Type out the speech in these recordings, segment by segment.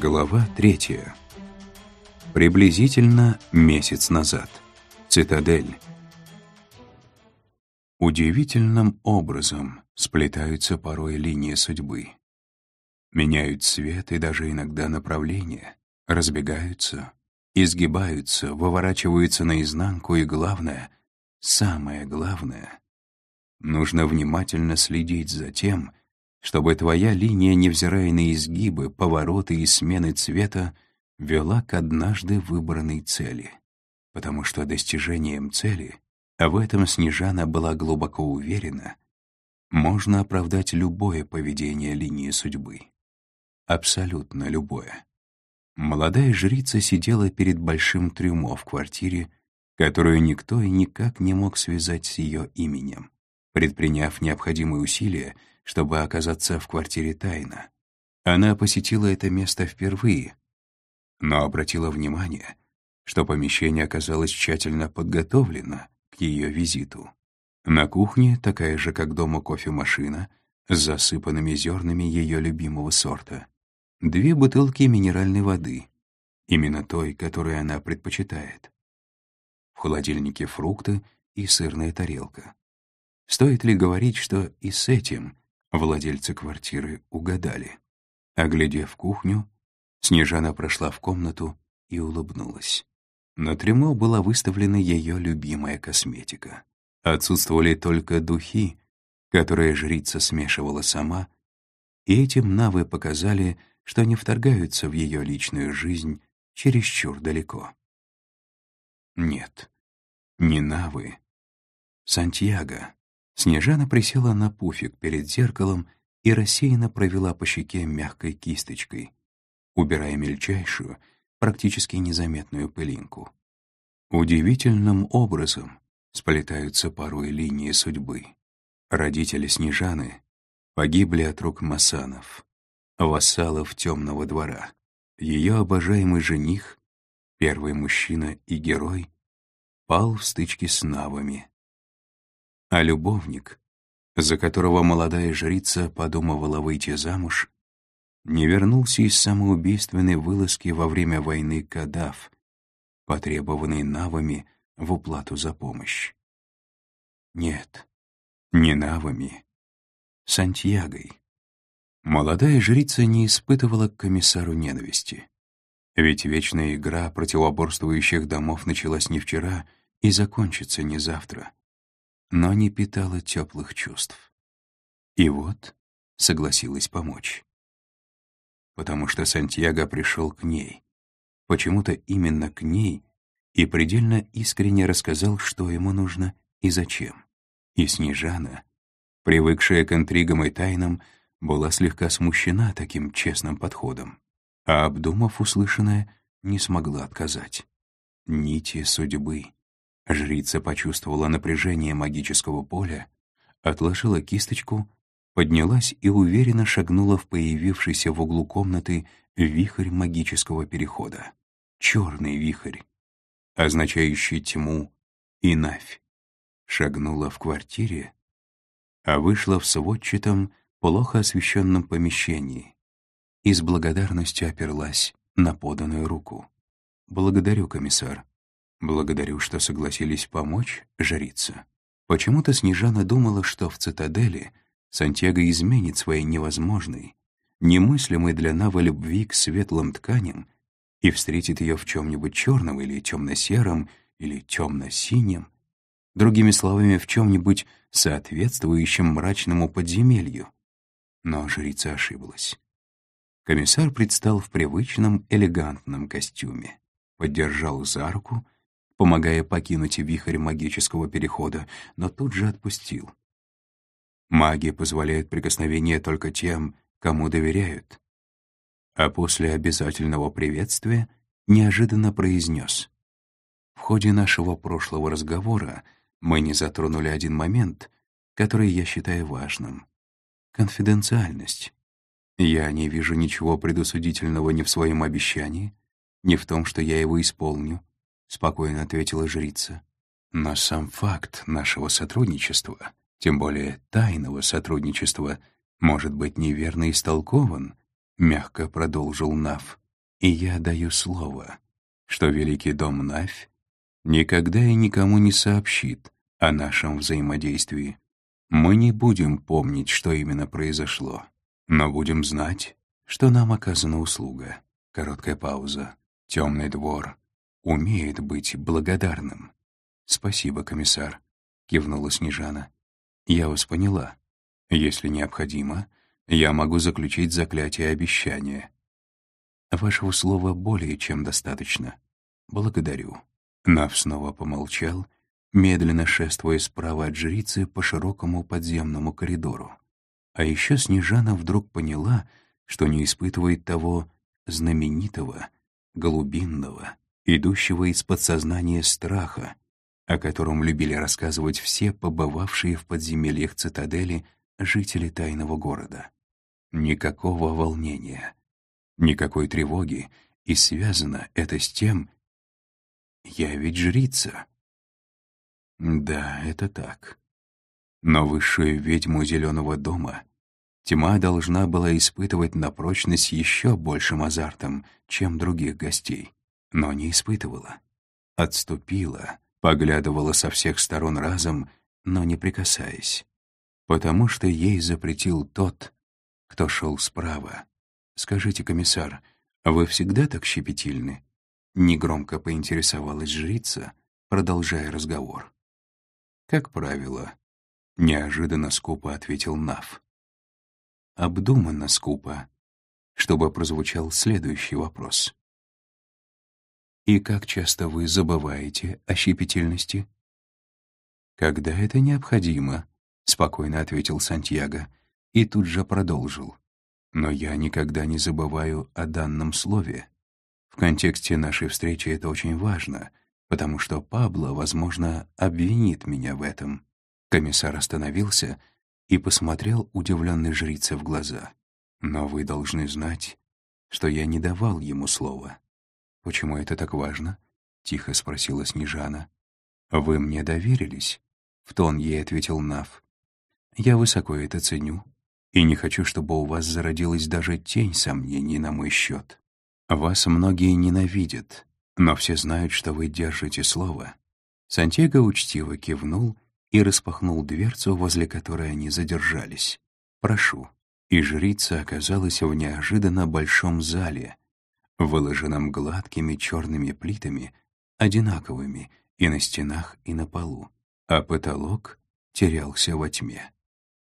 Глава третья. Приблизительно месяц назад. Цитадель. Удивительным образом сплетаются порой линии судьбы. Меняют цвет и даже иногда направление, разбегаются, изгибаются, выворачиваются наизнанку и, главное, самое главное, нужно внимательно следить за тем, чтобы твоя линия, невзирая на изгибы, повороты и смены цвета, вела к однажды выбранной цели. Потому что достижением цели, а в этом Снежана была глубоко уверена, можно оправдать любое поведение линии судьбы. Абсолютно любое. Молодая жрица сидела перед большим трюмо в квартире, которую никто и никак не мог связать с ее именем. Предприняв необходимые усилия, чтобы оказаться в квартире тайно. Она посетила это место впервые, но обратила внимание, что помещение оказалось тщательно подготовлено к ее визиту. На кухне, такая же, как дома кофемашина, с засыпанными зернами ее любимого сорта. Две бутылки минеральной воды, именно той, которую она предпочитает. В холодильнике фрукты и сырная тарелка. Стоит ли говорить, что и с этим Владельцы квартиры угадали. Оглядев кухню, Снежана прошла в комнату и улыбнулась. На трюмо была выставлена ее любимая косметика. Отсутствовали только духи, которые жрица смешивала сама, и этим навы показали, что не вторгаются в ее личную жизнь чересчур далеко. Нет, не навы. Сантьяго. Снежана присела на пуфик перед зеркалом и рассеянно провела по щеке мягкой кисточкой, убирая мельчайшую, практически незаметную пылинку. Удивительным образом сплетаются порой линии судьбы. Родители Снежаны погибли от рук масанов, вассалов темного двора. Ее обожаемый жених, первый мужчина и герой, пал в стычке с навами, а любовник, за которого молодая жрица подумывала выйти замуж, не вернулся из самоубийственной вылазки во время войны Кадав, потребованной навами в уплату за помощь. Нет, не навами, Сантьягой. Молодая жрица не испытывала к комиссару ненависти. Ведь вечная игра противоборствующих домов началась не вчера и закончится не завтра но не питала теплых чувств. И вот согласилась помочь. Потому что Сантьяго пришел к ней. Почему-то именно к ней и предельно искренне рассказал, что ему нужно и зачем. И Снежана, привыкшая к интригам и тайнам, была слегка смущена таким честным подходом, а, обдумав услышанное, не смогла отказать. Нити судьбы. Жрица почувствовала напряжение магического поля, отложила кисточку, поднялась и уверенно шагнула в появившийся в углу комнаты вихрь магического перехода. Черный вихрь, означающий тьму и навь. Шагнула в квартире, а вышла в сводчатом, плохо освещенном помещении и с благодарностью оперлась на поданную руку. «Благодарю, комиссар», Благодарю, что согласились помочь, жрица. Почему-то Снежана думала, что в цитадели Сантьяго изменит своей невозможной, немыслимой для Навы любви к светлым тканям и встретит ее в чем-нибудь черном или темно-сером или темно-синем, другими словами, в чем-нибудь соответствующем мрачному подземелью. Но жрица ошиблась. Комиссар предстал в привычном элегантном костюме, поддержал за руку — помогая покинуть вихрь магического перехода, но тут же отпустил. Магия позволяет прикосновение только тем, кому доверяют. А после обязательного приветствия неожиданно произнес. В ходе нашего прошлого разговора мы не затронули один момент, который я считаю важным — конфиденциальность. Я не вижу ничего предусудительного ни в своем обещании, ни в том, что я его исполню, — спокойно ответила жрица. «Но сам факт нашего сотрудничества, тем более тайного сотрудничества, может быть неверно истолкован», — мягко продолжил Нав. И я даю слово, что Великий Дом Навь никогда и никому не сообщит о нашем взаимодействии. Мы не будем помнить, что именно произошло, но будем знать, что нам оказана услуга. Короткая пауза. Темный двор умеет быть благодарным. «Спасибо, комиссар», — кивнула Снежана. «Я вас поняла. Если необходимо, я могу заключить заклятие обещания. Вашего слова более чем достаточно. Благодарю». Нав снова помолчал, медленно шествуя справа от жрицы по широкому подземному коридору. А еще Снежана вдруг поняла, что не испытывает того знаменитого, голубинного, идущего из подсознания страха, о котором любили рассказывать все побывавшие в подземельях цитадели жители тайного города. Никакого волнения, никакой тревоги, и связано это с тем, я ведь жрица. Да, это так. Но высшую ведьму Зеленого дома тьма должна была испытывать на прочность еще большим азартом, чем других гостей, но не испытывала. Отступила, поглядывала со всех сторон разом, но не прикасаясь, потому что ей запретил тот, кто шел справа. «Скажите, комиссар, вы всегда так щепетильны?» Негромко поинтересовалась жрица, продолжая разговор. «Как правило», — неожиданно скупо ответил Нав. «Обдуманно скупо», чтобы прозвучал следующий вопрос. И как часто вы забываете о щепетильности? Когда это необходимо, спокойно ответил Сантьяго и тут же продолжил. Но я никогда не забываю о данном слове. В контексте нашей встречи это очень важно, потому что Пабло, возможно, обвинит меня в этом. Комиссар остановился и посмотрел удивленной жрице в глаза. Но вы должны знать, что я не давал ему слова. «Почему это так важно?» — тихо спросила Снежана. «Вы мне доверились?» — в тон ей ответил Нав. «Я высоко это ценю и не хочу, чтобы у вас зародилась даже тень сомнений на мой счет. Вас многие ненавидят, но все знают, что вы держите слово». Сантьяго учтиво кивнул и распахнул дверцу, возле которой они задержались. «Прошу». И жрица оказалась в неожиданно большом зале, выложенном гладкими черными плитами, одинаковыми и на стенах, и на полу, а потолок терялся во тьме.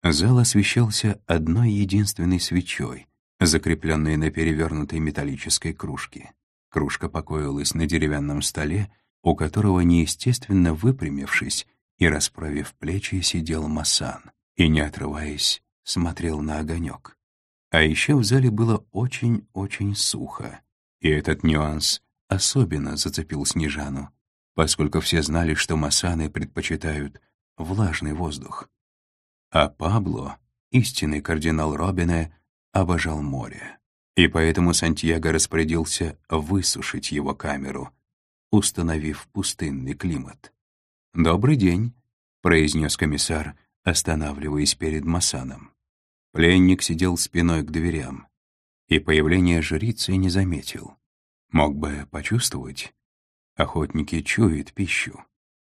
Зал освещался одной единственной свечой, закрепленной на перевернутой металлической кружке. Кружка покоилась на деревянном столе, у которого, неестественно выпрямившись и расправив плечи, сидел Масан и, не отрываясь, смотрел на огонек. А еще в зале было очень-очень сухо. И этот нюанс особенно зацепил Снежану, поскольку все знали, что масаны предпочитают влажный воздух. А Пабло, истинный кардинал Робине, обожал море. И поэтому Сантьяго распорядился высушить его камеру, установив пустынный климат. «Добрый день», — произнес комиссар, останавливаясь перед Масаном. Пленник сидел спиной к дверям и появление жрицы не заметил. Мог бы почувствовать. Охотники чуют пищу.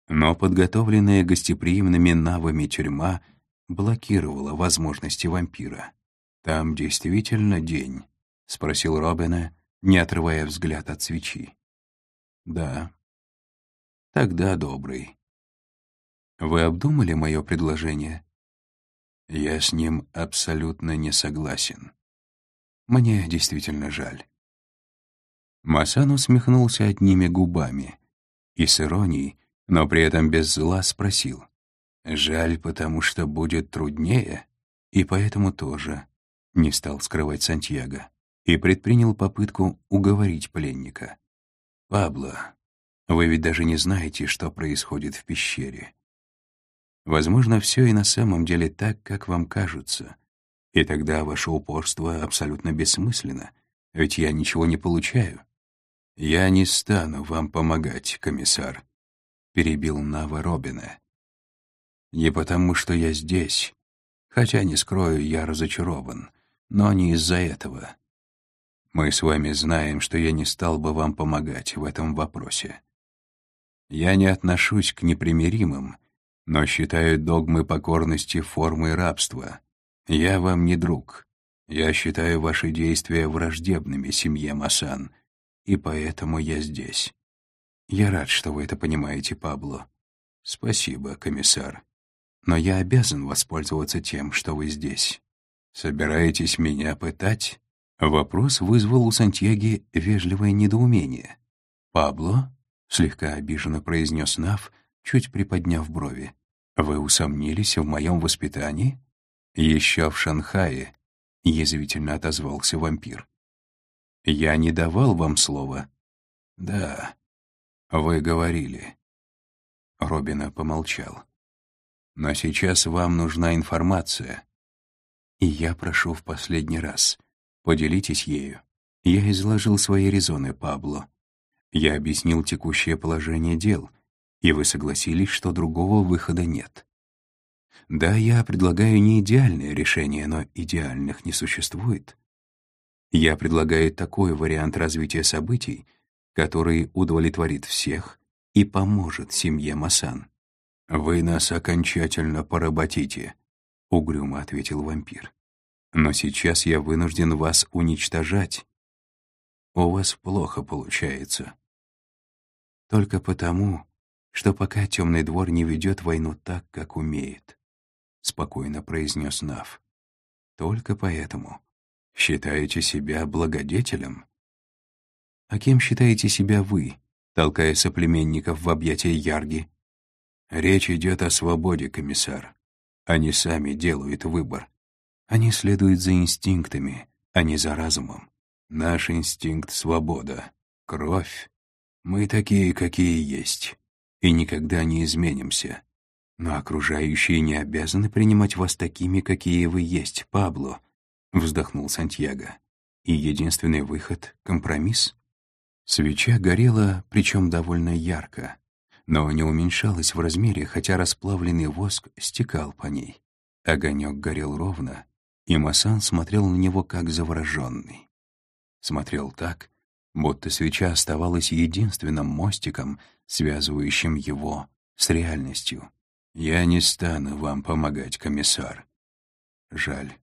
Но подготовленная гостеприимными навами тюрьма блокировала возможности вампира. «Там действительно день?» — спросил Робина, не отрывая взгляд от свечи. «Да». «Тогда добрый». «Вы обдумали мое предложение?» «Я с ним абсолютно не согласен», мне действительно жаль». Масан усмехнулся одними губами и с иронией, но при этом без зла спросил. «Жаль, потому что будет труднее, и поэтому тоже», — не стал скрывать Сантьяго и предпринял попытку уговорить пленника. «Пабло, вы ведь даже не знаете, что происходит в пещере. Возможно, все и на самом деле так, как вам кажется, и тогда ваше упорство абсолютно бессмысленно, ведь я ничего не получаю. Я не стану вам помогать, комиссар, перебил Нава Робина. Не потому, что я здесь, хотя, не скрою, я разочарован, но не из-за этого. Мы с вами знаем, что я не стал бы вам помогать в этом вопросе. Я не отношусь к непримиримым, но считаю догмы покорности формой рабства. Я вам не друг. Я считаю ваши действия враждебными семье Масан, и поэтому я здесь. Я рад, что вы это понимаете, Пабло. Спасибо, комиссар. Но я обязан воспользоваться тем, что вы здесь. Собираетесь меня пытать? Вопрос вызвал у Сантьяги вежливое недоумение. «Пабло?» — слегка обиженно произнес Нав, чуть приподняв брови. «Вы усомнились в моем воспитании?» «Еще в Шанхае», — язвительно отозвался вампир. «Я не давал вам слова». «Да, вы говорили». Робина помолчал. «Но сейчас вам нужна информация. И я прошу в последний раз, поделитесь ею. Я изложил свои резоны, Пабло. Я объяснил текущее положение дел, и вы согласились, что другого выхода нет. Да, я предлагаю не идеальное решение, но идеальных не существует. Я предлагаю такой вариант развития событий, который удовлетворит всех и поможет семье Масан. «Вы нас окончательно поработите», — угрюмо ответил вампир. «Но сейчас я вынужден вас уничтожать. У вас плохо получается. Только потому, что пока темный двор не ведет войну так, как умеет», — спокойно произнес Нав. «Только поэтому. Считаете себя благодетелем?» «А кем считаете себя вы, толкая соплеменников в объятия Ярги?» «Речь идет о свободе, комиссар. Они сами делают выбор. Они следуют за инстинктами, а не за разумом. Наш инстинкт — свобода, кровь. Мы такие, какие есть, и никогда не изменимся. Но окружающие не обязаны принимать вас такими, какие вы есть, Пабло», — вздохнул Сантьяго. «И единственный выход — компромисс?» Свеча горела, причем довольно ярко, но не уменьшалась в размере, хотя расплавленный воск стекал по ней. Огонек горел ровно, и Масан смотрел на него как завороженный. Смотрел так, будто свеча оставалась единственным мостиком, связывающим его с реальностью. «Я не стану вам помогать, комиссар. Жаль.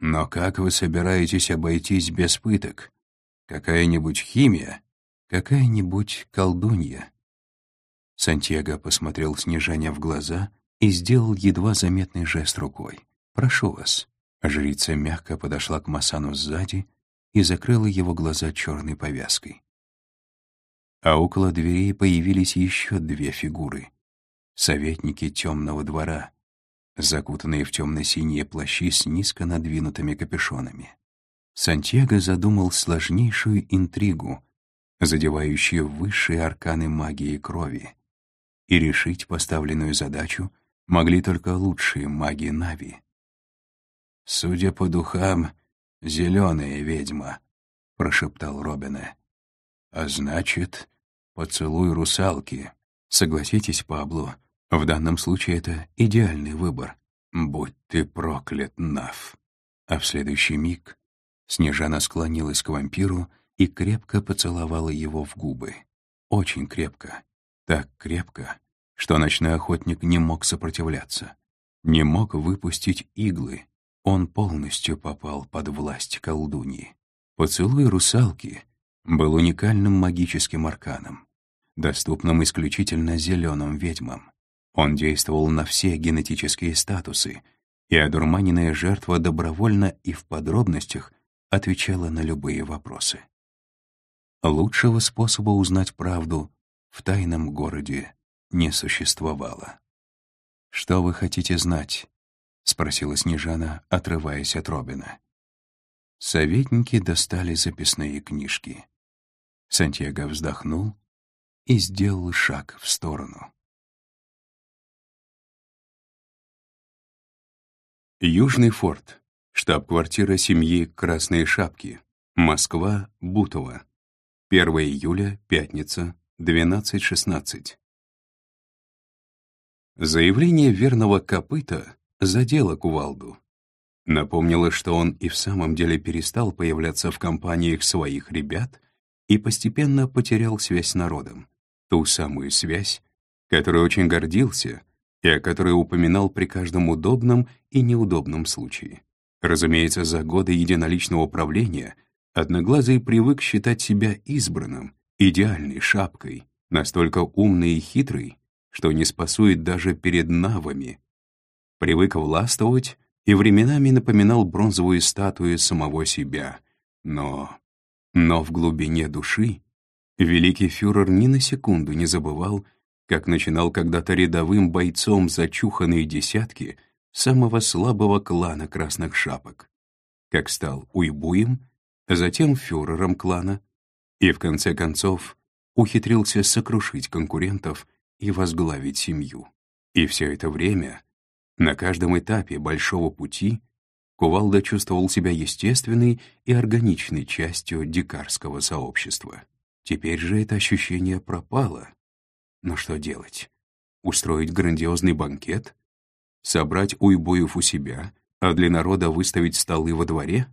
Но как вы собираетесь обойтись без пыток? Какая-нибудь химия?» Какая-нибудь колдунья. Сантьяго посмотрел Снежане в глаза и сделал едва заметный жест рукой. «Прошу вас». Жрица мягко подошла к Масану сзади и закрыла его глаза черной повязкой. А около дверей появились еще две фигуры. Советники темного двора, закутанные в темно-синие плащи с низко надвинутыми капюшонами. Сантьяго задумал сложнейшую интригу — задевающие высшие арканы магии крови. И решить поставленную задачу могли только лучшие маги Нави. «Судя по духам, зеленая ведьма», — прошептал Робина. «А значит, поцелуй русалки. Согласитесь, Пабло, в данном случае это идеальный выбор. Будь ты проклят, Нав». А в следующий миг Снежана склонилась к вампиру и крепко поцеловала его в губы. Очень крепко. Так крепко, что ночной охотник не мог сопротивляться. Не мог выпустить иглы. Он полностью попал под власть колдуньи. Поцелуй русалки был уникальным магическим арканом, доступным исключительно зеленым ведьмам. Он действовал на все генетические статусы, и одурманенная жертва добровольно и в подробностях отвечала на любые вопросы. Лучшего способа узнать правду в тайном городе не существовало. «Что вы хотите знать?» — спросила Снежана, отрываясь от Робина. Советники достали записные книжки. Сантьяго вздохнул и сделал шаг в сторону. Южный форт. Штаб-квартира семьи Красные Шапки. Москва, Бутово. 1 июля, пятница, 12.16. Заявление верного копыта задело кувалду. Напомнила, что он и в самом деле перестал появляться в компаниях своих ребят и постепенно потерял связь с народом, ту самую связь, которой очень гордился и о которой упоминал при каждом удобном и неудобном случае. Разумеется, за годы единоличного правления Одноглазый привык считать себя избранным, идеальной шапкой, настолько умный и хитрый, что не спасует даже перед навами. Привык властвовать и временами напоминал бронзовую статую самого себя. Но... но в глубине души великий фюрер ни на секунду не забывал, как начинал когда-то рядовым бойцом зачуханные десятки самого слабого клана красных шапок, как стал уйбуем, затем фюрером клана и, в конце концов, ухитрился сокрушить конкурентов и возглавить семью. И все это время, на каждом этапе большого пути, Кувалда чувствовал себя естественной и органичной частью дикарского сообщества. Теперь же это ощущение пропало — но что делать? Устроить грандиозный банкет? Собрать уйбоев у себя, а для народа выставить столы во дворе?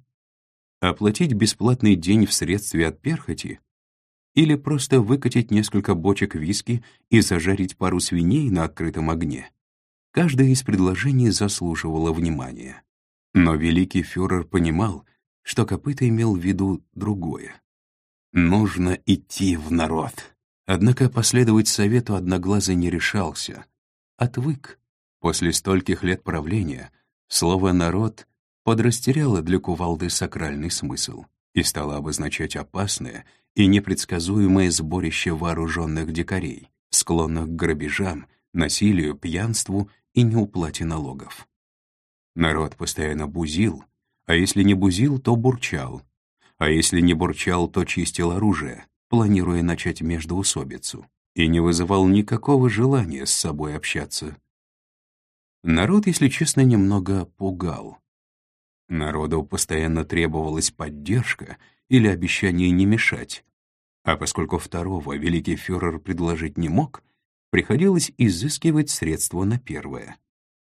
Оплатить бесплатный день в средстве от перхоти? Или просто выкатить несколько бочек виски и зажарить пару свиней на открытом огне? Каждое из предложений заслуживало внимания. Но великий фюрер понимал, что копыта имел в виду другое. «Нужно идти в народ», Однако последовать совету Одноглазый не решался. Отвык. После стольких лет правления слово «народ» подрастеряло для кувалды сакральный смысл и стало обозначать опасное и непредсказуемое сборище вооруженных дикарей, склонных к грабежам, насилию, пьянству и неуплате налогов. Народ постоянно бузил, а если не бузил, то бурчал, а если не бурчал, то чистил оружие, планируя начать междоусобицу, и не вызывал никакого желания с собой общаться. Народ, если честно, немного пугал. Народу постоянно требовалась поддержка или обещание не мешать, а поскольку второго великий фюрер предложить не мог, приходилось изыскивать средства на первое,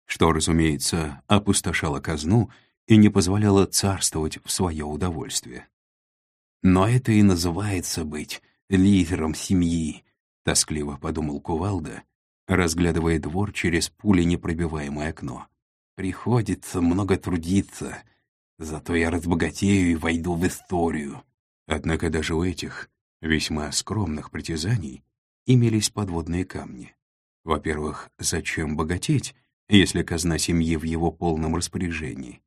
что, разумеется, опустошало казну и не позволяло царствовать в свое удовольствие. Но это и называется быть лидером семьи, тоскливо подумал Кувалда, разглядывая двор через пули непробиваемое окно. Приходится много трудиться, зато я разбогатею и войду в историю. Однако даже у этих весьма скромных притязаний имелись подводные камни. Во-первых, зачем богатеть, если казна семьи в его полном распоряжении?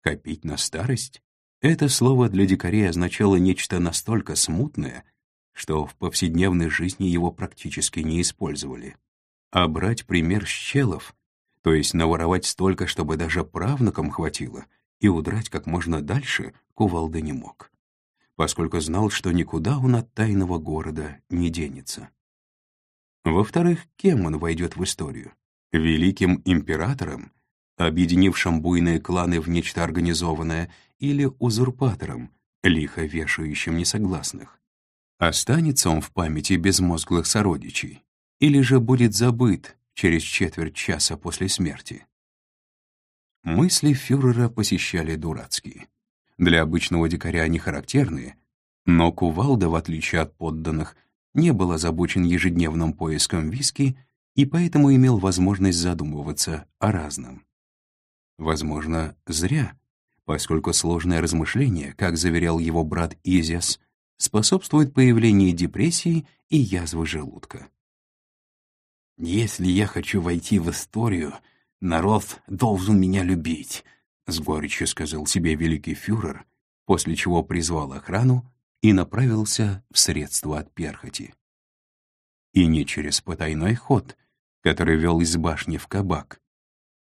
Копить на старость? Это слово для дикарей означало нечто настолько смутное, что в повседневной жизни его практически не использовали. А брать пример с то есть наворовать столько, чтобы даже правнукам хватило, и удрать как можно дальше, кувалда не мог, поскольку знал, что никуда он от тайного города не денется. Во-вторых, кем он войдет в историю? Великим императором, объединившим буйные кланы в нечто организованное, или узурпатором, лихо вешающим несогласных. Останется он в памяти безмозглых сородичей, или же будет забыт через четверть часа после смерти. Мысли фюрера посещали дурацкие. Для обычного дикаря они характерные, но Кувалда, в отличие от подданных, не был озабочен ежедневным поиском виски и поэтому имел возможность задумываться о разном. Возможно, зря, поскольку сложное размышление, как заверял его брат Изяс, способствует появлению депрессии и язвы желудка. «Если я хочу войти в историю, народ должен меня любить», — с горечью сказал себе великий фюрер, после чего призвал охрану и направился в средство от перхоти. И не через потайной ход, который вел из башни в кабак,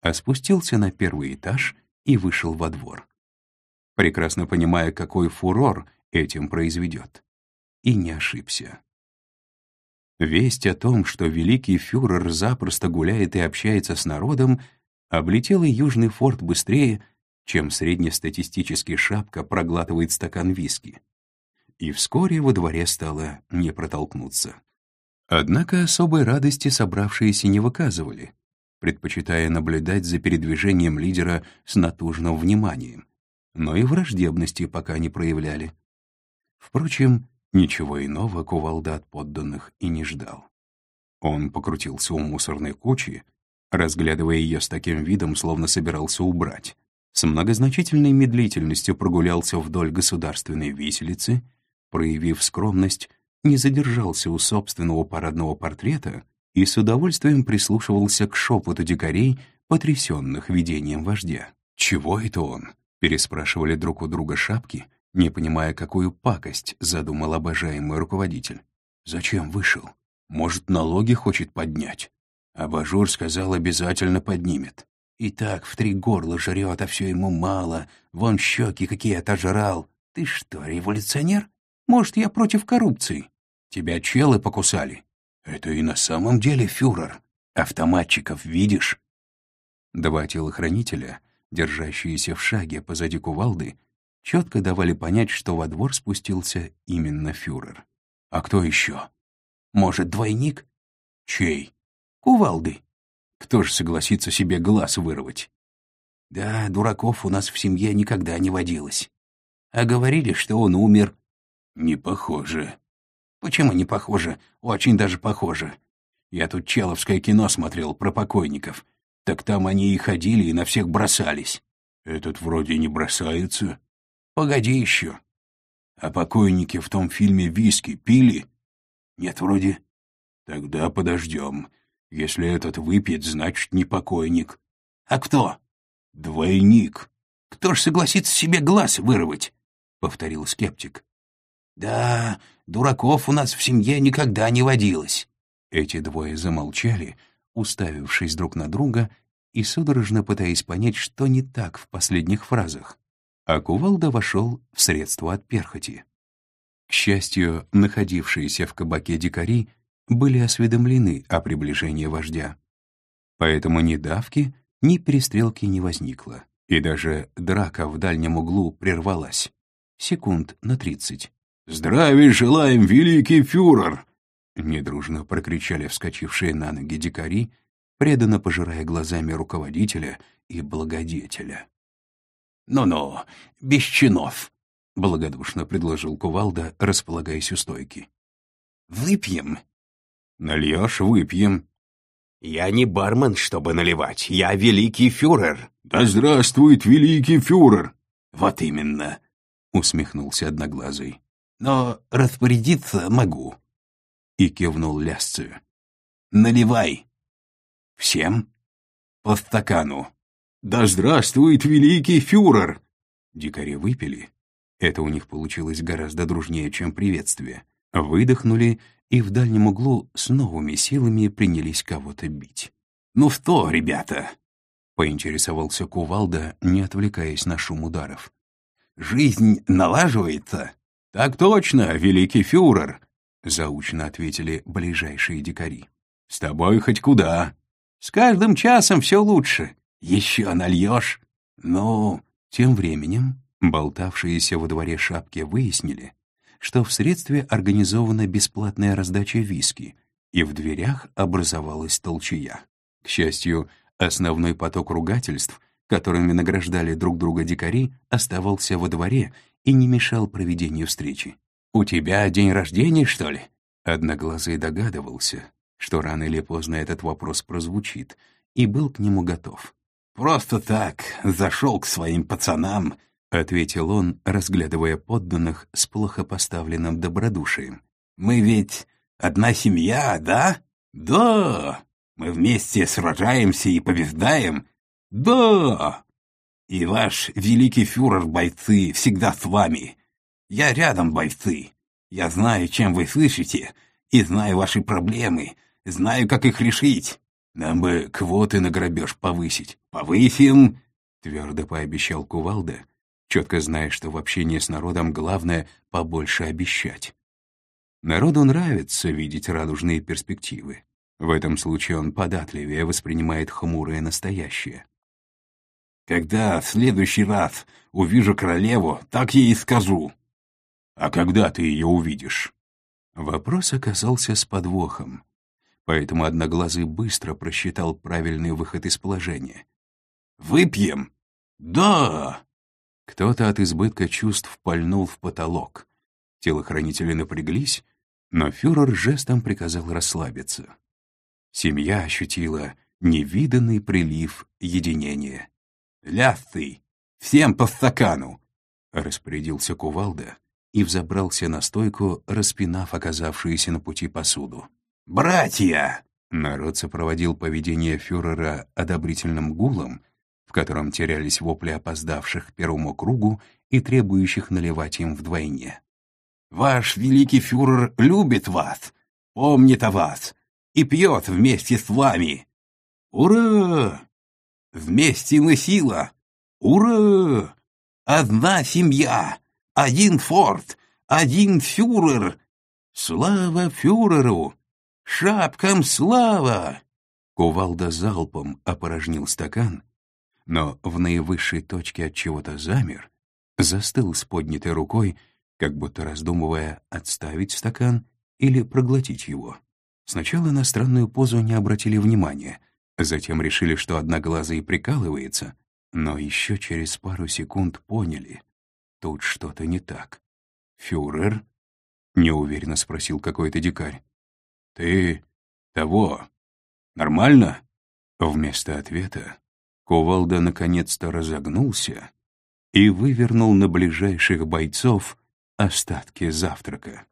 а спустился на первый этаж и вышел во двор, прекрасно понимая, какой фурор этим произведет. И не ошибся. Весть о том, что великий фюрер запросто гуляет и общается с народом, облетела Южный форт быстрее, чем среднестатистический шапка проглатывает стакан виски. И вскоре во дворе стало не протолкнуться. Однако особой радости собравшиеся не выказывали. Предпочитая наблюдать за передвижением лидера с натужным вниманием, но и враждебности пока не проявляли. Впрочем, ничего иного кувалда от подданных и не ждал. Он покрутился у мусорной кучи, разглядывая ее с таким видом, словно собирался убрать. С многозначительной медлительностью прогулялся вдоль государственной виселицы, проявив скромность, не задержался у собственного парадного портрета и с удовольствием прислушивался к шепоту дикарей, потрясенных видением вождя. «Чего это он?» — переспрашивали друг у друга шапки, не понимая, какую пакость задумал обожаемый руководитель. «Зачем вышел? Может, налоги хочет поднять?» Абажур сказал, обязательно поднимет. И так в три горла жрет, а все ему мало. Вон щеки какие отожрал. Ты что, революционер? Может, я против коррупции? Тебя челы покусали. Это и на самом деле фюрер. Автоматчиков видишь? Два телохранителя, держащиеся в шаге позади кувалды, четко давали понять, что во двор спустился именно фюрер. А кто еще? Может, двойник? Чей? Кувалды. Кто же согласится себе глаз вырвать? Да, дураков у нас в семье никогда не водилось. А говорили, что он умер. Не похоже. Почему не похоже? Очень даже похоже. Я тут человское кино смотрел про покойников. Так там они и ходили, и на всех бросались. Этот вроде не бросается. Погоди еще. А покойники в том фильме «Виски» пили? Нет, вроде. Тогда подождем. Если этот выпьет, значит, не покойник. А кто? Двойник. Кто ж согласится себе глаз вырвать? Повторил скептик. Да, дураков у нас в семье никогда не водилось. Эти двое замолчали, уставившись друг на друга и судорожно пытаясь понять, что не так в последних фразах. А кувалда вошел в средство от перхоти. К счастью, находившиеся в кабаке дикари были осведомлены о приближении вождя. Поэтому ни давки, ни перестрелки не возникло, и даже драка в дальнем углу прервалась. Секунд на тридцать. «Здравия желаем, великий фюрер!» Недружно прокричали вскочившие на ноги дикари, преданно пожирая глазами руководителя и благодетеля. «Ну-ну, без чинов», — благодушно предложил кувалда, располагаясь у стойки. «Выпьем?» «Нальешь — выпьем». «Я не бармен, чтобы наливать. Я великий фюрер». «Да здравствует великий фюрер!» «Вот именно», — усмехнулся Одноглазый. «Но распорядиться могу». И кивнул Лясцию. «Наливай». «Всем?» «По стакану». «Да здравствует великий фюрер!» Дикари выпили. Это у них получилось гораздо дружнее, чем приветствие. Выдохнули и в дальнем углу с новыми силами принялись кого-то бить. «Ну что, ребята?» — поинтересовался Кувалда, не отвлекаясь на шум ударов. «Жизнь налаживается?» «Так точно, великий фюрер!» — заучно ответили ближайшие дикари. «С тобой хоть куда. С каждым часом все лучше. Еще нальешь?» «Ну...» Тем временем болтавшиеся во дворе шапки выяснили, что в средстве организована бесплатная раздача виски, и в дверях образовалась толчая. К счастью, основной поток ругательств, которыми награждали друг друга дикари, оставался во дворе и не мешал проведению встречи. «У тебя день рождения, что ли?» Одноглазый догадывался, что рано или поздно этот вопрос прозвучит, и был к нему готов. «Просто так, зашел к своим пацанам, — ответил он, разглядывая подданных с плохо поставленным добродушием. «Мы ведь одна семья, да? Да! Мы вместе сражаемся и побеждаем? Да! И ваш великий фюрер, бойцы, всегда с вами. Я рядом, бойцы. Я знаю, чем вы слышите, и знаю ваши проблемы, знаю, как их решить. Нам бы квоты на грабеж повысить. Повысим!» — твердо пообещал Кувалда, четко зная, что в общении с народом главное — побольше обещать. Народу нравится видеть радужные перспективы. В этом случае он податливее воспринимает хмурое настоящее. «Когда в следующий раз увижу королеву, так ей и скажу». «А когда ты ее увидишь?» Вопрос оказался с подвохом. поэтому Одноглазый быстро просчитал правильный выход из положения. «Выпьем?» «Да!» Кто-то от избытка чувств пальнул в потолок. Телохранители напряглись, но фюрер жестом приказал расслабиться. Семья ощутила невиданный прилив единения. «Лясты! Всем по стакану!» — распорядился кувалда и взобрался на стойку, распинав оказавшуюся на пути посуду. «Братья!» Народ сопроводил поведение фюрера одобрительным гулом, в котором терялись вопли опоздавших к первому кругу и требующих наливать им вдвойне. «Ваш великий фюрер любит вас, помнит о вас и пьет вместе с вами. Ура! Вместе мы сила! Ура! Одна семья, один форт, один фюрер! Слава фюреру! Шапкам слава!» Кувалда залпом опорожнил стакан, но в наивысшей точке от чего-то замер, застыл с поднятой рукой, как будто раздумывая, отставить стакан или проглотить его. Сначала на странную позу не обратили внимания, затем решили, что одноглазый прикалывается, но еще через пару секунд поняли — тут что-то не так. «Фюрер?» — неуверенно спросил какой-то дикарь. «Ты того? Нормально?» Вместо ответа Кувалда наконец-то разогнулся и вывернул на ближайших бойцов остатки завтрака.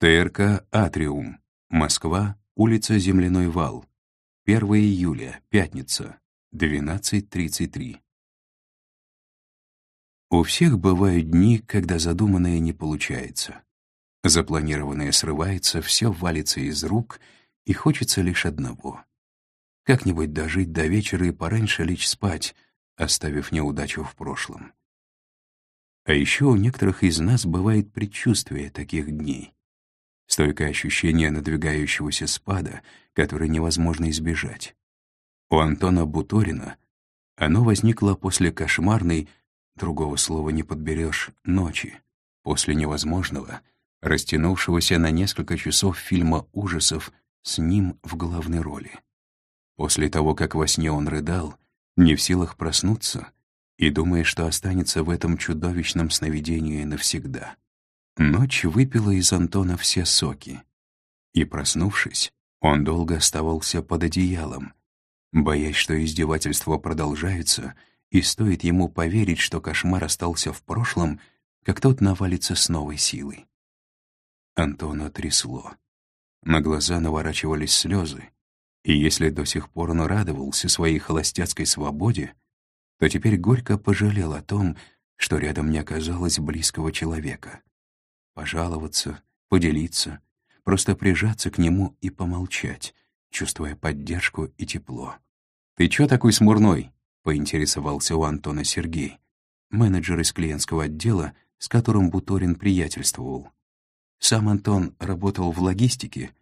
ТРК «Атриум», Москва, улица Земляной вал, 1 июля, пятница, 12.33. У всех бывают дни, когда задуманное не получается. Запланированное срывается, все валится из рук, и хочется лишь одного как-нибудь дожить до вечера и пораньше лечь спать, оставив неудачу в прошлом. А еще у некоторых из нас бывает предчувствие таких дней. Стойкое ощущение надвигающегося спада, который невозможно избежать. У Антона Буторина оно возникло после кошмарной, другого слова не подберешь, ночи, после невозможного, растянувшегося на несколько часов фильма ужасов с ним в главной роли. После того, как во сне он рыдал, не в силах проснуться и думая, что останется в этом чудовищном сновидении навсегда. Ночь выпила из Антона все соки. И, проснувшись, он долго оставался под одеялом, боясь, что издевательство продолжается, и стоит ему поверить, что кошмар остался в прошлом, как тот навалится с новой силой. Антона трясло. На глаза наворачивались слезы, и если до сих пор он радовался своей холостяцкой свободе, то теперь горько пожалел о том, что рядом не оказалось близкого человека. Пожаловаться, поделиться, просто прижаться к нему и помолчать, чувствуя поддержку и тепло. «Ты чё такой смурной?» — поинтересовался у Антона Сергей, менеджер из клиентского отдела, с которым Буторин приятельствовал. Сам Антон работал в логистике,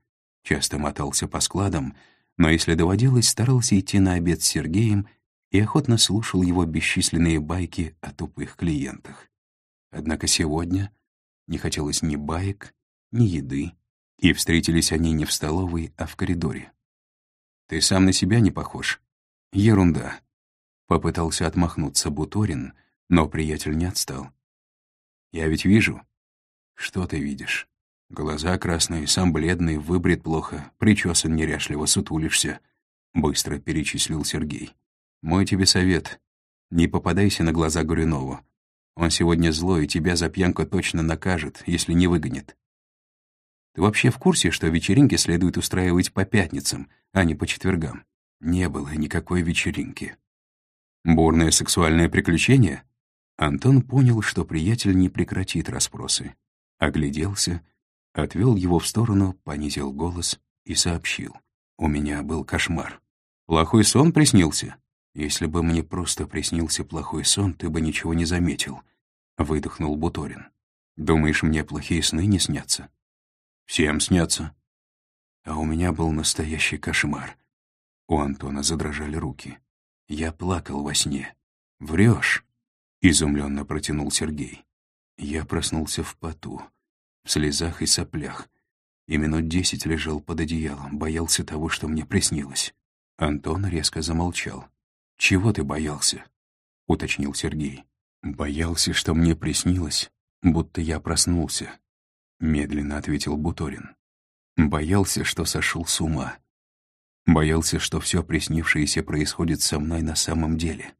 часто мотался по складам, но если доводилось, старался идти на обед с Сергеем и охотно слушал его бесчисленные байки о тупых клиентах. Однако сегодня не хотелось ни баек, ни еды, и встретились они не в столовой, а в коридоре. «Ты сам на себя не похож?» «Ерунда», — попытался отмахнуться Буторин, но приятель не отстал. «Я ведь вижу». «Что ты видишь?» Глаза красные, сам бледный, выбрит плохо, причесан неряшливо, сутулишься. Быстро перечислил Сергей. Мой тебе совет. Не попадайся на глаза Горюнову. Он сегодня злой, и тебя за пьянку точно накажет, если не выгонит. Ты вообще в курсе, что вечеринки следует устраивать по пятницам, а не по четвергам? Не было никакой вечеринки. Бурное сексуальное приключение? Антон понял, что приятель не прекратит расспросы. Огляделся — Отвел его в сторону, понизил голос и сообщил. «У меня был кошмар. Плохой сон приснился? Если бы мне просто приснился плохой сон, ты бы ничего не заметил», — выдохнул Буторин. «Думаешь, мне плохие сны не снятся?» «Всем снятся». А у меня был настоящий кошмар. У Антона задрожали руки. Я плакал во сне. «Врешь?» — изумленно протянул Сергей. Я проснулся в поту в слезах и соплях. и минут десять лежал под одеялом, боялся того, что мне приснилось. Антон резко замолчал. «Чего ты боялся?» — уточнил Сергей. «Боялся, что мне приснилось, будто я проснулся», — медленно ответил Буторин. «Боялся, что сошел с ума. Боялся, что все приснившееся происходит со мной на самом деле».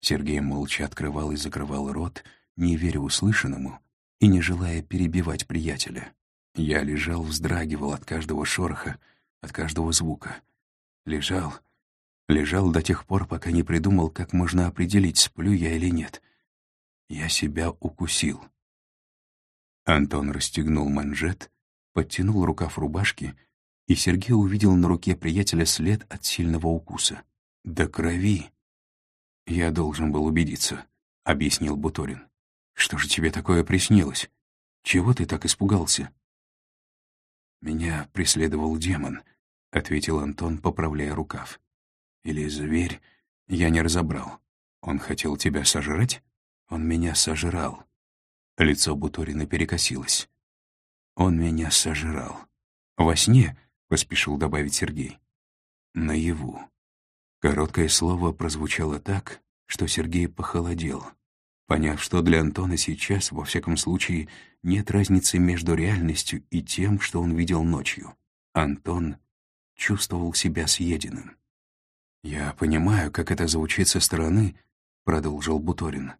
Сергей молча открывал и закрывал рот, не веря услышанному и не желая перебивать приятеля. Я лежал, вздрагивал от каждого шороха, от каждого звука. Лежал, лежал до тех пор, пока не придумал, как можно определить, сплю я или нет. Я себя укусил. Антон расстегнул манжет, подтянул рукав рубашки, и Сергей увидел на руке приятеля след от сильного укуса. До крови. «Я должен был убедиться», — объяснил Буторин. «Что же тебе такое приснилось? Чего ты так испугался?» «Меня преследовал демон», — ответил Антон, поправляя рукав. «Или зверь, я не разобрал. Он хотел тебя сожрать? Он меня сожрал». Лицо Буторина перекосилось. «Он меня сожрал. Во сне?» — поспешил добавить Сергей. «Наяву». Короткое слово прозвучало так, что Сергей похолодел поняв, что для Антона сейчас, во всяком случае, нет разницы между реальностью и тем, что он видел ночью. Антон чувствовал себя съеденным. «Я понимаю, как это звучит со стороны», — продолжил Буторин.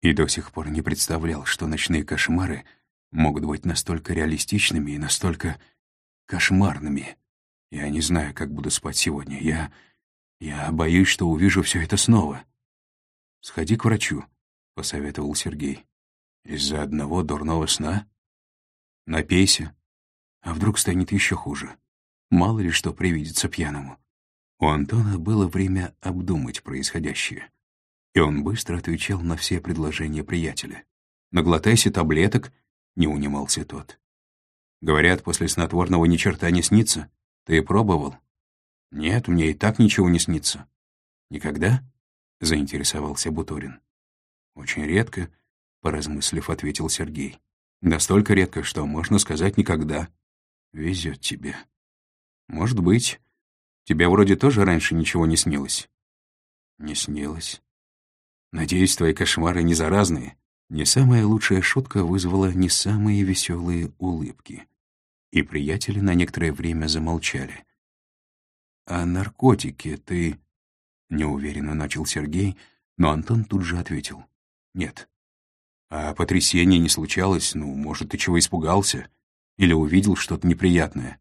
«И до сих пор не представлял, что ночные кошмары могут быть настолько реалистичными и настолько кошмарными. Я не знаю, как буду спать сегодня. Я... я боюсь, что увижу все это снова. Сходи к врачу», посоветовал Сергей. «Из-за одного дурного сна? Напейся. А вдруг станет еще хуже? Мало ли что привидится пьяному». У Антона было время обдумать происходящее. И он быстро отвечал на все предложения приятеля. «Наглотайся таблеток», — не унимался тот. «Говорят, после снотворного ни черта не снится. Ты пробовал?» «Нет, мне и так ничего не снится». «Никогда?» — заинтересовался Буторин. «Очень редко», — поразмыслив, ответил Сергей. «Настолько редко, что, можно сказать, никогда. Везет тебе». «Может быть. Тебе вроде тоже раньше ничего не снилось?» «Не снилось. Надеюсь, твои кошмары не заразные». Не самая лучшая шутка вызвала не самые веселые улыбки. И приятели на некоторое время замолчали. «А наркотики ты...» — неуверенно начал Сергей, но Антон тут же ответил. Нет. А потрясение не случалось, ну, может, ты чего испугался? Или увидел что-то неприятное?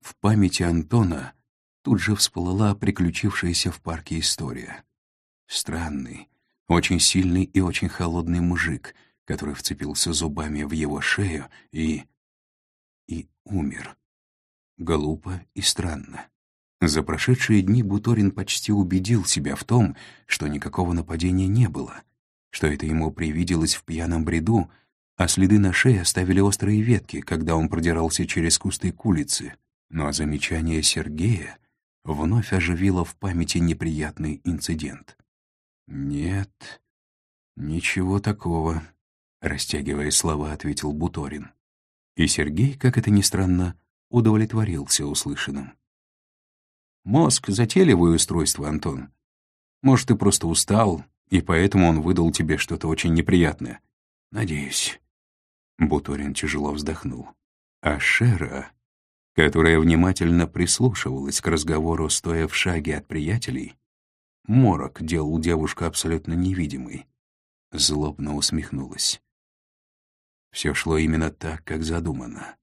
В памяти Антона тут же всплыла приключившаяся в парке история. Странный, очень сильный и очень холодный мужик, который вцепился зубами в его шею и... и умер. Глупо и странно. За прошедшие дни Буторин почти убедил себя в том, что никакого нападения не было — что это ему привиделось в пьяном бреду, а следы на шее оставили острые ветки, когда он продирался через кусты к улице. Но замечание Сергея вновь оживило в памяти неприятный инцидент. «Нет, ничего такого», — растягивая слова, ответил Буторин. И Сергей, как это ни странно, удовлетворился услышанным. «Мозг — затейливое устройство, Антон. Может, ты просто устал, и поэтому он выдал тебе что-то очень неприятное. Надеюсь». Буторин тяжело вздохнул. А Шера, которая внимательно прислушивалась к разговору, стоя в шаге от приятелей, морок делал девушку абсолютно невидимой, злобно усмехнулась. Все шло именно так, как задумано.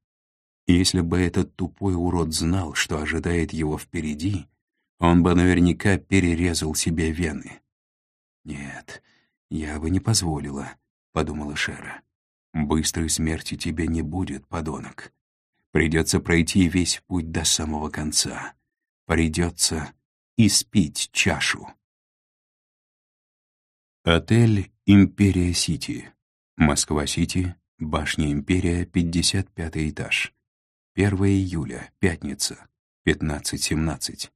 Если бы этот тупой урод знал, что ожидает его впереди, он бы наверняка перерезал себе вены. «Нет, я бы не позволила», — подумала Шера. «Быстрой смерти тебе не будет, подонок. Придется пройти весь путь до самого конца. Придется испить чашу». Отель «Империя Сити». Москва-Сити, башня «Империя», 55 этаж. 1 июля, пятница, 15.17.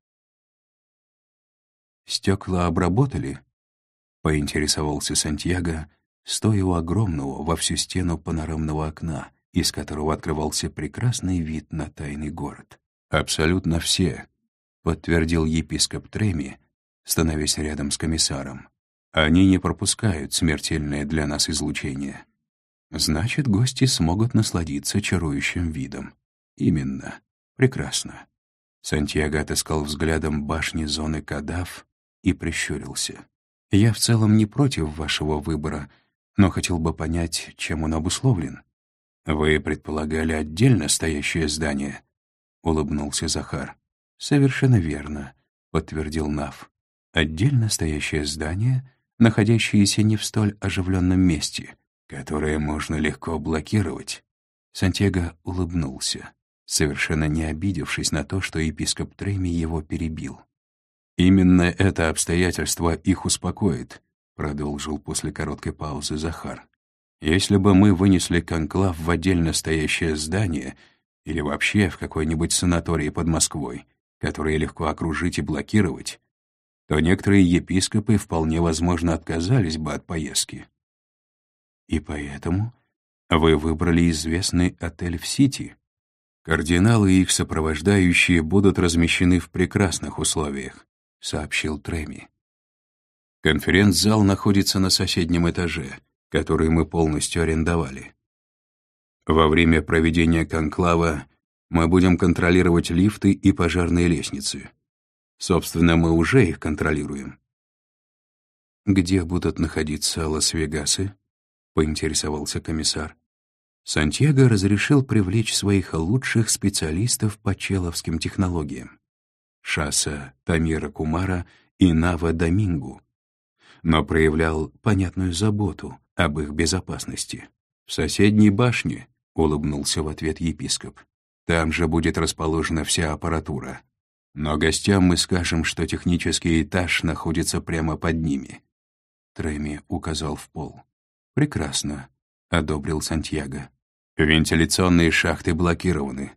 «Стекла обработали?» — поинтересовался Сантьяго, стоя у огромного во всю стену панорамного окна, из которого открывался прекрасный вид на тайный город. «Абсолютно все», — подтвердил епископ Треми, становясь рядом с комиссаром. «Они не пропускают смертельное для нас излучение. Значит, гости смогут насладиться чарующим видом. Именно. Прекрасно». Сантьяго отыскал взглядом башни зоны Кадав и прищурился. «Я в целом не против вашего выбора, но хотел бы понять, чем он обусловлен». «Вы предполагали отдельно стоящее здание?» — улыбнулся Захар. «Совершенно верно», — подтвердил Нав. «Отдельно стоящее здание, находящееся не в столь оживленном месте, которое можно легко блокировать». Сантьяго улыбнулся, совершенно не обидевшись на то, что епископ Трейми его перебил. «Именно это обстоятельство их успокоит», — продолжил после короткой паузы Захар. Если бы мы вынесли конклав в отдельно стоящее здание или вообще в какой-нибудь санаторий под Москвой, который легко окружить и блокировать, то некоторые епископы вполне возможно отказались бы от поездки. И поэтому вы выбрали известный отель в Сити. Кардиналы и их сопровождающие будут размещены в прекрасных условиях, сообщил Треми. Конференц-зал находится на соседнем этаже — который мы полностью арендовали. Во время проведения конклава мы будем контролировать лифты и пожарные лестницы. Собственно, мы уже их контролируем. «Где будут находиться Лас-Вегасы?» — поинтересовался комиссар. Сантьяго разрешил привлечь своих лучших специалистов по человским технологиям. Шаса Тамира Кумара и Нава Домингу, но проявлял понятную заботу об их безопасности. «В соседней башне», — улыбнулся в ответ епископ. «Там же будет расположена вся аппаратура. Но гостям мы скажем, что технический этаж находится прямо под ними». Треми указал в пол. «Прекрасно», — одобрил Сантьяго. «Вентиляционные шахты блокированы,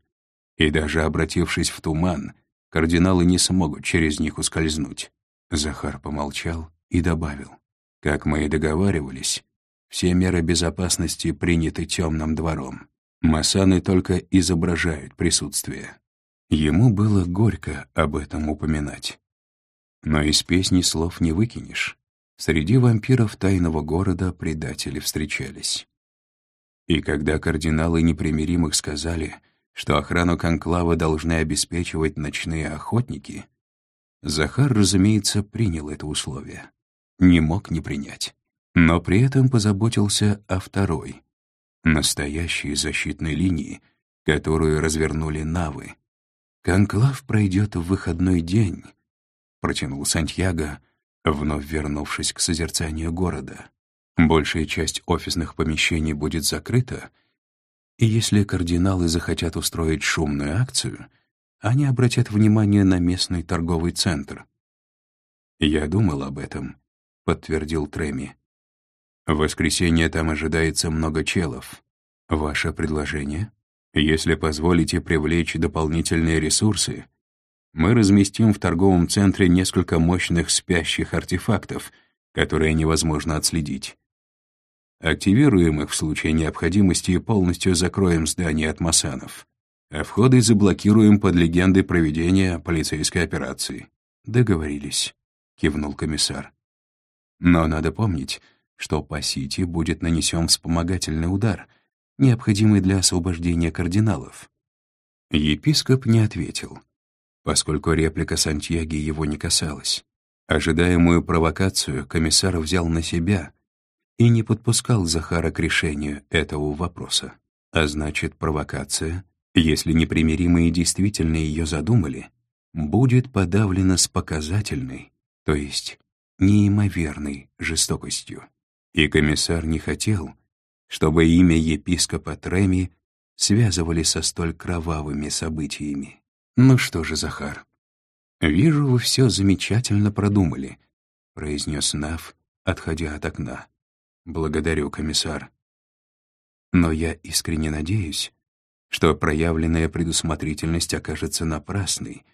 и даже обратившись в туман, кардиналы не смогут через них ускользнуть». Захар помолчал и добавил. «Как мы и договаривались, все меры безопасности приняты темным двором. Масаны только изображают присутствие. Ему было горько об этом упоминать. Но из песни слов не выкинешь. Среди вампиров тайного города предатели встречались. И когда кардиналы непримиримых сказали, что охрану конклава должны обеспечивать ночные охотники, Захар, разумеется, принял это условие. Не мог не принять но при этом позаботился о второй, настоящей защитной линии, которую развернули навы. «Конклав пройдет в выходной день», — протянул Сантьяго, вновь вернувшись к созерцанию города. «Большая часть офисных помещений будет закрыта, и если кардиналы захотят устроить шумную акцию, они обратят внимание на местный торговый центр». «Я думал об этом», — подтвердил Треми. В воскресенье там ожидается много челов. Ваше предложение? Если позволите привлечь дополнительные ресурсы, мы разместим в торговом центре несколько мощных спящих артефактов, которые невозможно отследить. Активируем их в случае необходимости и полностью закроем здание от масанов. А входы заблокируем под легендой проведения полицейской операции. Договорились, кивнул комиссар. Но надо помнить, что по Сити будет нанесен вспомогательный удар, необходимый для освобождения кардиналов. Епископ не ответил, поскольку реплика Сантьяги его не касалась. Ожидаемую провокацию комиссар взял на себя и не подпускал Захара к решению этого вопроса. А значит, провокация, если непримиримые действительно ее задумали, будет подавлена с показательной, то есть неимоверной жестокостью. И комиссар не хотел, чтобы имя епископа Треми связывали со столь кровавыми событиями. «Ну что же, Захар, вижу, вы все замечательно продумали», — произнес Нав, отходя от окна. «Благодарю, комиссар. Но я искренне надеюсь, что проявленная предусмотрительность окажется напрасной,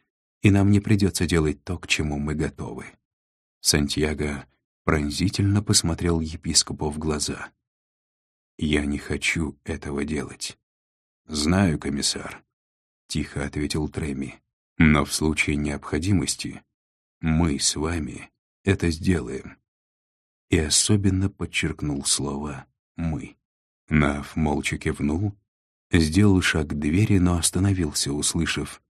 и нам не придется делать то, к чему мы готовы». Сантьяго пронзительно посмотрел епископу в глаза. «Я не хочу этого делать. «Знаю, комиссар», — тихо ответил Треми. «Но в случае необходимости мы с вами это сделаем». И особенно подчеркнул слово «мы». Нав молча кивнул, сделал шаг к двери, но остановился, услышав.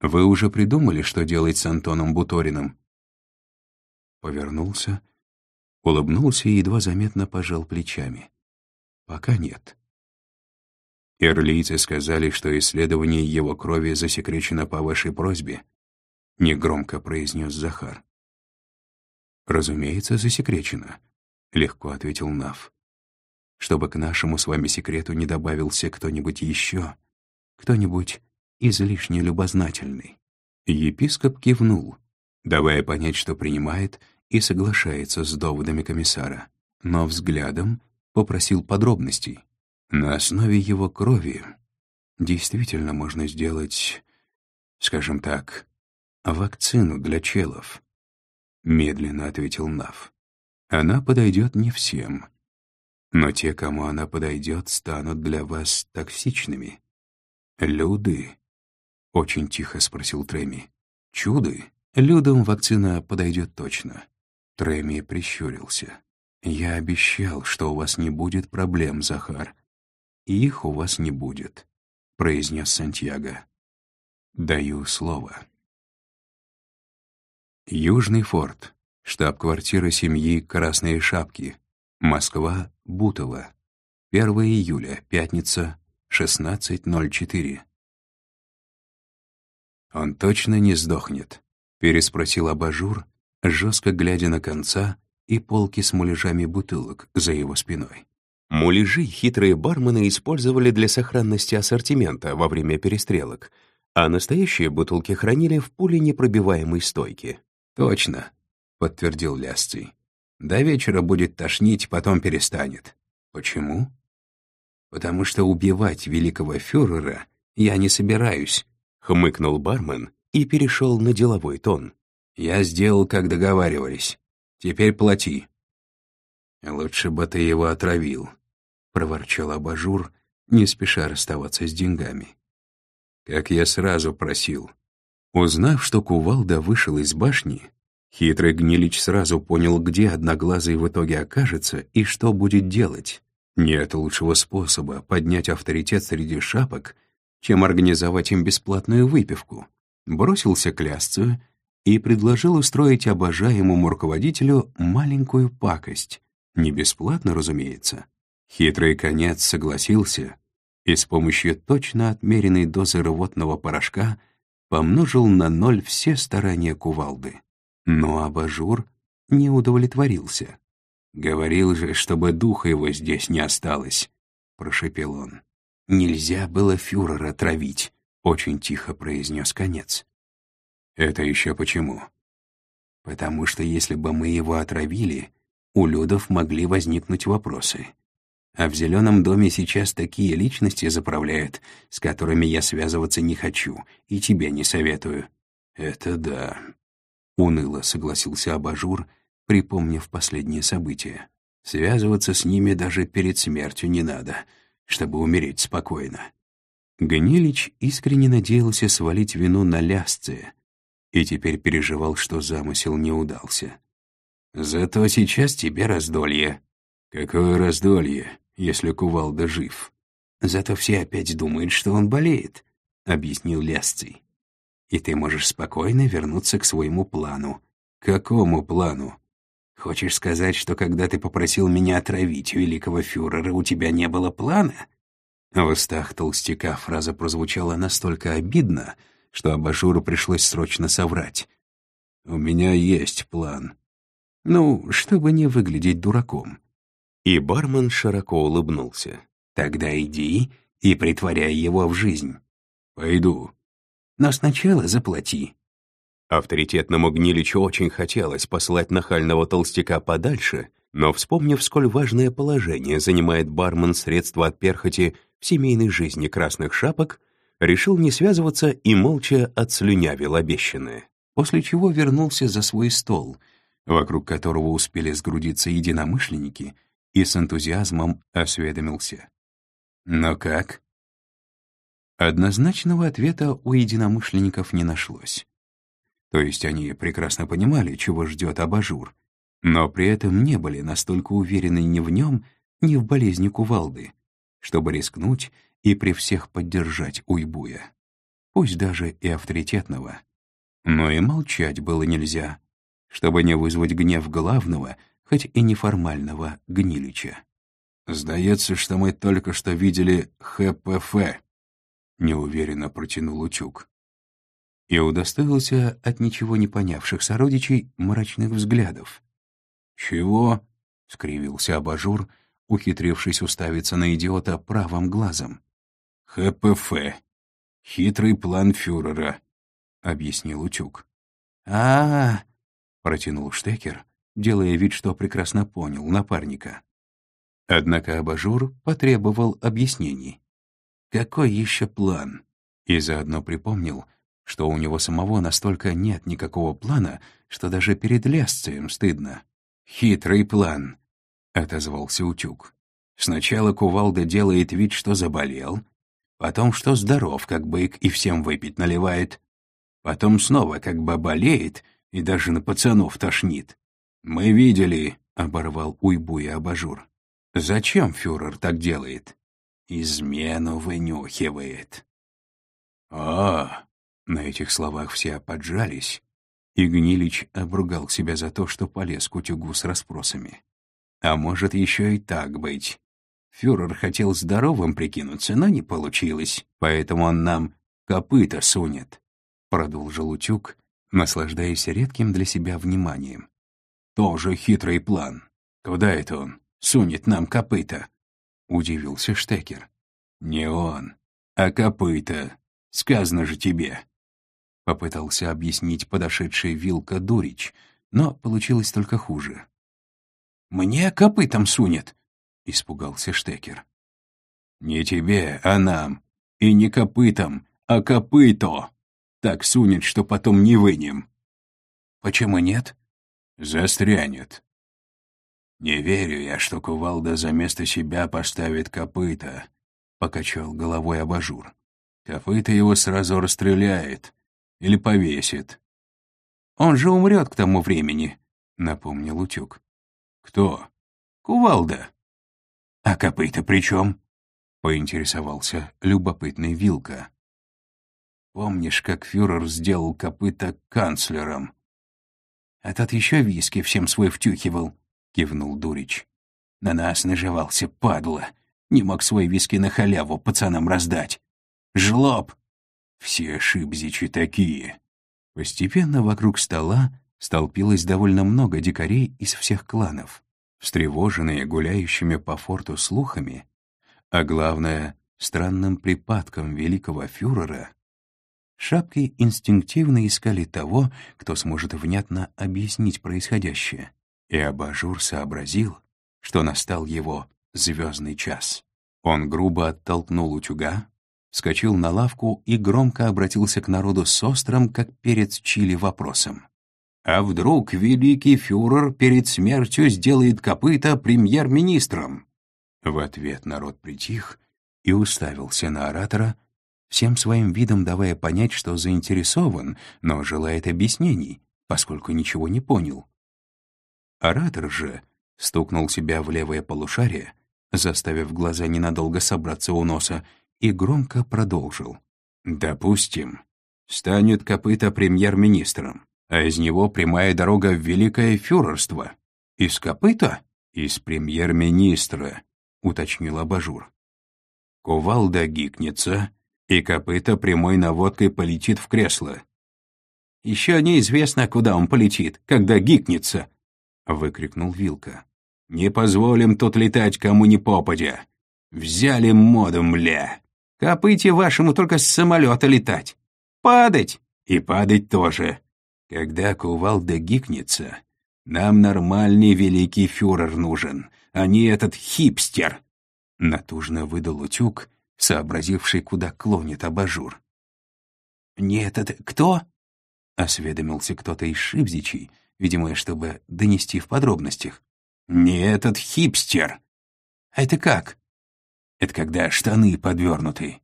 «Вы уже придумали, что делать с Антоном Буториным?» Повернулся, улыбнулся и едва заметно пожал плечами. «Пока нет». «Ирлийцы сказали, что исследование его крови засекречено по вашей просьбе», — негромко произнес Захар. «Разумеется, засекречено», — легко ответил Нав. «Чтобы к нашему с вами секрету не добавился кто-нибудь еще, кто-нибудь излишне любознательный». Епископ кивнул, давая понять, что принимает и соглашается с доводами комиссара, но взглядом попросил подробностей. На основе его крови действительно можно сделать, скажем так, вакцину для челов. Медленно ответил Нав. Она подойдет не всем. Но те, кому она подойдет, станут для вас токсичными. Люды? Очень тихо спросил Треми. Чуды? Людям вакцина подойдет точно. Треми прищурился. «Я обещал, что у вас не будет проблем, Захар их у вас не будет», — произнес Сантьяго. «Даю слово». Южный форт, штаб-квартира семьи Красные Шапки, Москва, Бутово, 1 июля, пятница, 16.04. «Он точно не сдохнет?» — переспросил абажур, жестко глядя на конца и полки с муляжами бутылок за его спиной. Муляжи хитрые бармены использовали для сохранности ассортимента во время перестрелок, а настоящие бутылки хранили в пуленепробиваемой стойке. «Точно», — подтвердил Лясций. «До вечера будет тошнить, потом перестанет». «Почему?» «Потому что убивать великого фюрера я не собираюсь», — хмыкнул бармен и перешел на деловой тон. «Я сделал, как договаривались. Теперь плати». «Лучше бы ты его отравил», проворчал абажур, не спеша расставаться с деньгами. Как я сразу просил. Узнав, что кувалда вышел из башни, хитрый гнилич сразу понял, где одноглазый в итоге окажется и что будет делать. Нет лучшего способа поднять авторитет среди шапок, чем организовать им бесплатную выпивку. Бросился к лясцию и предложил устроить обожаемому руководителю маленькую пакость. Не бесплатно, разумеется, Хитрый конец согласился и с помощью точно отмеренной дозы рвотного порошка помножил на ноль все старания кувалды. Но абажур не удовлетворился. «Говорил же, чтобы духа его здесь не осталось», — прошепел он. «Нельзя было фюрера травить», — очень тихо произнес конец. «Это еще почему?» «Потому что если бы мы его отравили, у людов могли возникнуть вопросы. А в зеленом доме сейчас такие личности заправляют, с которыми я связываться не хочу и тебе не советую. Это да. Уныло согласился Абажур, припомнив последние события. Связываться с ними даже перед смертью не надо, чтобы умереть спокойно. Гнилич искренне надеялся свалить вину на лясце и теперь переживал, что замысел не удался. «Зато сейчас тебе раздолье». «Какое раздолье?» если кувалда жив. Зато все опять думают, что он болеет», — объяснил Лясций. «И ты можешь спокойно вернуться к своему плану». «Какому плану?» «Хочешь сказать, что когда ты попросил меня отравить великого фюрера, у тебя не было плана?» В устах толстяка фраза прозвучала настолько обидно, что абажуру пришлось срочно соврать. «У меня есть план». «Ну, чтобы не выглядеть дураком. И бармен широко улыбнулся. «Тогда иди и притворяй его в жизнь». «Пойду». «Но сначала заплати». Авторитетному Гниличу очень хотелось послать нахального толстяка подальше, но, вспомнив, сколь важное положение занимает бармен средства от перхоти в семейной жизни красных шапок, решил не связываться и молча отслюнявил обещанное. После чего вернулся за свой стол, вокруг которого успели сгрудиться единомышленники, и с энтузиазмом осведомился. «Но как? Однозначного ответа у единомышленников не нашлось. То есть они прекрасно понимали, чего ждет абажур, но при этом не были настолько уверены ни в нем, ни в болезни кувалды, чтобы рискнуть и при всех поддержать Уйбуя, пусть даже и авторитетного. Но и молчать было нельзя, чтобы не вызвать гнев главного, хоть и неформального Гнилича. «Сдается, что мы только что видели ХПФ», — неуверенно протянул Утюг. И удостоился от ничего не понявших сородичей мрачных взглядов. «Чего?» — скривился абажур, ухитрившись уставиться на идиота правым глазом. «ХПФ. Хитрый план фюрера», — объяснил Утюг. а, -а, -а протянул Штекер, делая вид, что прекрасно понял напарника. Однако абажур потребовал объяснений. Какой еще план? И заодно припомнил, что у него самого настолько нет никакого плана, что даже перед Лесцием стыдно. «Хитрый план», — отозвался Утюг. «Сначала кувалда делает вид, что заболел, потом, что здоров, как бык, и всем выпить наливает, потом снова как бы болеет и даже на пацанов тошнит. Мы видели», — оборвал Уйбуя абажур. «Зачем фюрер так делает?» «Измену вынюхивает». «А, на этих словах все поджались, и Гнилич обругал себя за то, что полез к утюгу с расспросами. А может, еще и так быть. Фюрер хотел здоровым прикинуться, но не получилось, поэтому он нам копыта сунет, — продолжил утюг, наслаждаясь редким для себя вниманием. Тоже хитрый план. Куда это он? Сунет нам копыта? Удивился Штекер. Не он, а копыта. Сказано же тебе. — попытался объяснить подошедший Вилка Дурич, но получилось только хуже. «Мне копытом сунет!» — испугался Штекер. «Не тебе, а нам. И не копытом, а копыто. Так сунет, что потом не вынем». «Почему нет?» «Застрянет». «Не верю я, что кувалда за место себя поставит копыта», — покачал головой абажур. «Копыта его сразу расстреляет, или повесит. Он же умрет к тому времени, — напомнил Утюг. Кто? Кувалда. А копыта при чем? — поинтересовался любопытный Вилка. Помнишь, как фюрер сделал копыта канцлером? А тот еще виски всем свой втюхивал, — кивнул Дурич. На нас наживался, падла. Не мог свой виски на халяву пацанам раздать. Жлоб! Все шибзичи такие. Постепенно вокруг стола столпилось довольно много дикарей из всех кланов, встревоженные гуляющими по форту слухами, а главное — странным припадком великого фюрера, шапки инстинктивно искали того, кто сможет внятно объяснить происходящее, и Абажур сообразил, что настал его звездный час. Он грубо оттолкнул утюга, вскочил на лавку и громко обратился к народу с острым, как перец чили, вопросом. «А вдруг великий фюрер перед смертью сделает копыта премьер-министром?» В ответ народ притих и уставился на оратора, всем своим видом давая понять, что заинтересован, но желает объяснений, поскольку ничего не понял. Оратор же стукнул себя в левое полушарие, заставив глаза ненадолго собраться у носа, и громко продолжил. «Допустим, станет копыта премьер-министром, а из него прямая дорога в великое фюрерство. Из копыта? Из премьер-министра», — уточнил абажур. Кувалда гикнется, и копыта прямой наводкой полетит в кресло. «Еще неизвестно, куда он полетит, когда гикнется», — выкрикнул Вилка. «Не позволим тут летать кому ни попадя. Взяли моду, мля!» Копыте вашему только с самолета летать. Падать! И падать тоже. Когда кувалда гикнется, нам нормальный великий фюрер нужен, а не этот хипстер. Натужно выдал утюг, сообразивший, куда клонит абажур. «Не этот кто?» — осведомился кто-то из шибзичей, видимо, чтобы донести в подробностях. «Не этот хипстер!» «А это как?» Это когда штаны подвернуты.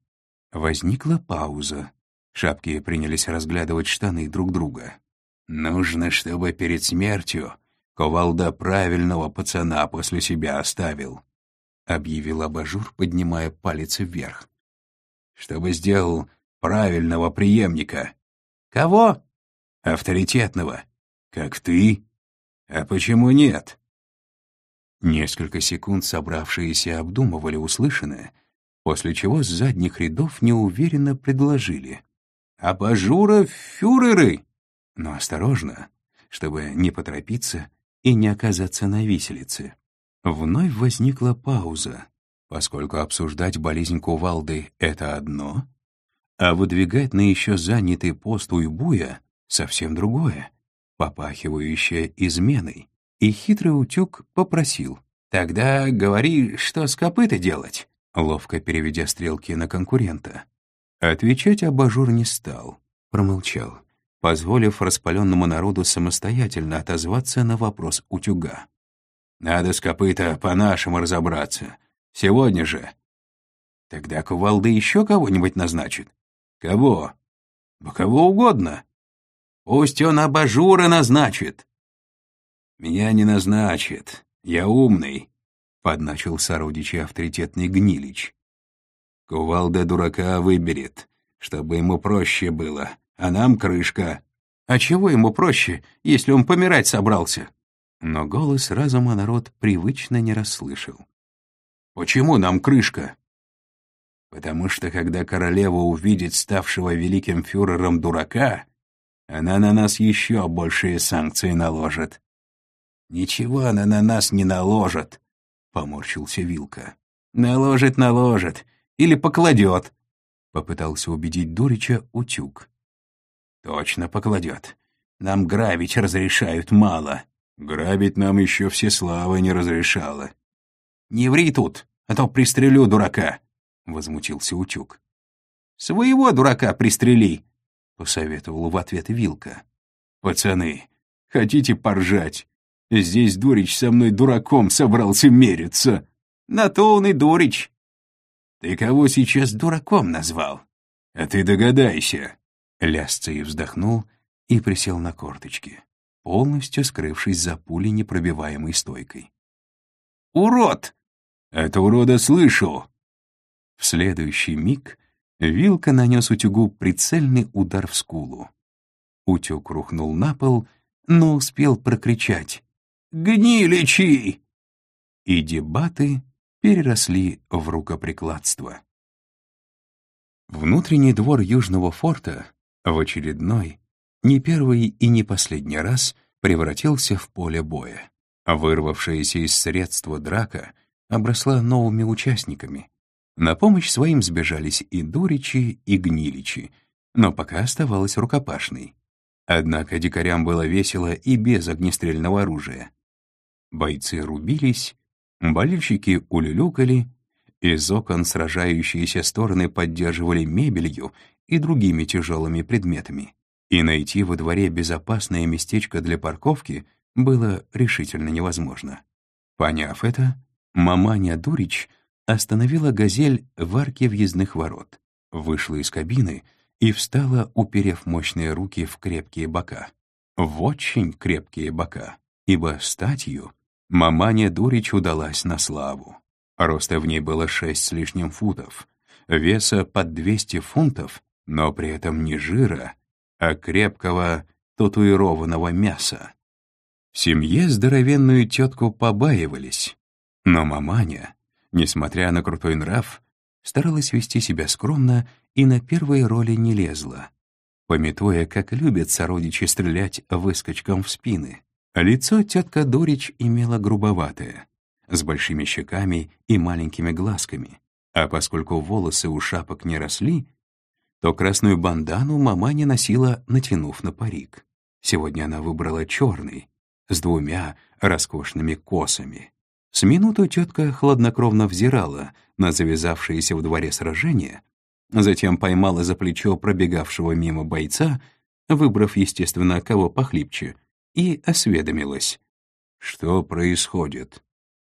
Возникла пауза. Шапки принялись разглядывать штаны друг друга. «Нужно, чтобы перед смертью Ковалда правильного пацана после себя оставил», — объявил абажур, поднимая палец вверх. «Чтобы сделал правильного преемника». «Кого?» «Авторитетного. Как ты. А почему нет?» Несколько секунд собравшиеся обдумывали услышанное, после чего с задних рядов неуверенно предложили. «Абажура фюреры!» Но осторожно, чтобы не поторопиться и не оказаться на виселице. Вновь возникла пауза, поскольку обсуждать болезнь кувалды — это одно, а выдвигать на еще занятый пост уйбуя — совсем другое, попахивающее изменой. И хитрый утюг попросил. «Тогда говори, что с копыта делать?» ловко переведя стрелки на конкурента. Отвечать абажур не стал, промолчал, позволив распаленному народу самостоятельно отозваться на вопрос утюга. «Надо с копыта по-нашему разобраться. Сегодня же». «Тогда кувалда еще кого-нибудь назначит?» «Кого?» «Да кого угодно. Пусть он абажура назначит». «Меня не назначит. Я умный», — подначил сородичи авторитетный Гнилич. «Кувалда дурака выберет, чтобы ему проще было, а нам крышка». «А чего ему проще, если он помирать собрался?» Но голос разума народ привычно не расслышал. «Почему нам крышка?» «Потому что, когда королева увидит ставшего великим фюрером дурака, она на нас еще большие санкции наложит». «Ничего она на нас не наложит», — поморщился Вилка. «Наложит, наложит. Или покладет», — попытался убедить Дурича утюг. «Точно покладет. Нам грабить разрешают мало. Грабить нам еще Всеслава не разрешала». «Не ври тут, а то пристрелю дурака», — возмутился утюг. «Своего дурака пристрели», — посоветовал в ответ Вилка. «Пацаны, хотите поржать? Здесь Дурич со мной дураком собрался мериться. На то он и Дурич. Ты кого сейчас дураком назвал? А ты догадайся. Лясцей вздохнул и присел на корточки, полностью скрывшись за пулей непробиваемой стойкой. «Урод!» «Это урода слышу!» В следующий миг Вилка нанес утюгу прицельный удар в скулу. Утюг рухнул на пол, но успел прокричать гниличи!» И дебаты переросли в рукоприкладство. Внутренний двор Южного форта в очередной, не первый и не последний раз превратился в поле боя. Вырвавшаяся из средства драка обросла новыми участниками. На помощь своим сбежались и дуричи, и гниличи, но пока оставалась рукопашной. Однако дикарям было весело и без огнестрельного оружия. Бойцы рубились, болельщики улюлюкали, из окон сражающиеся стороны поддерживали мебелью и другими тяжелыми предметами. И найти во дворе безопасное местечко для парковки было решительно невозможно. Поняв это, маманя Дурич остановила «Газель» в арке въездных ворот, вышла из кабины и встала, уперев мощные руки в крепкие бока. В очень крепкие бока, ибо статью Мамане Дурич удалась на славу. Роста в ней было шесть с лишним футов, веса под 200 фунтов, но при этом не жира, а крепкого татуированного мяса. В семье здоровенную тетку побаивались, но маманя, несмотря на крутой нрав, старалась вести себя скромно и на первые роли не лезла, пометуя, как любят сородичи стрелять выскочкам в спины. Лицо тетка Дорич имела грубоватое, с большими щеками и маленькими глазками, а поскольку волосы у шапок не росли, то красную бандану мама не носила, натянув на парик. Сегодня она выбрала черный, с двумя роскошными косами. С минуту тетка хладнокровно взирала на завязавшееся в дворе сражение, затем поймала за плечо пробегавшего мимо бойца, выбрав, естественно, кого похлипче — и осведомилась. «Что происходит?»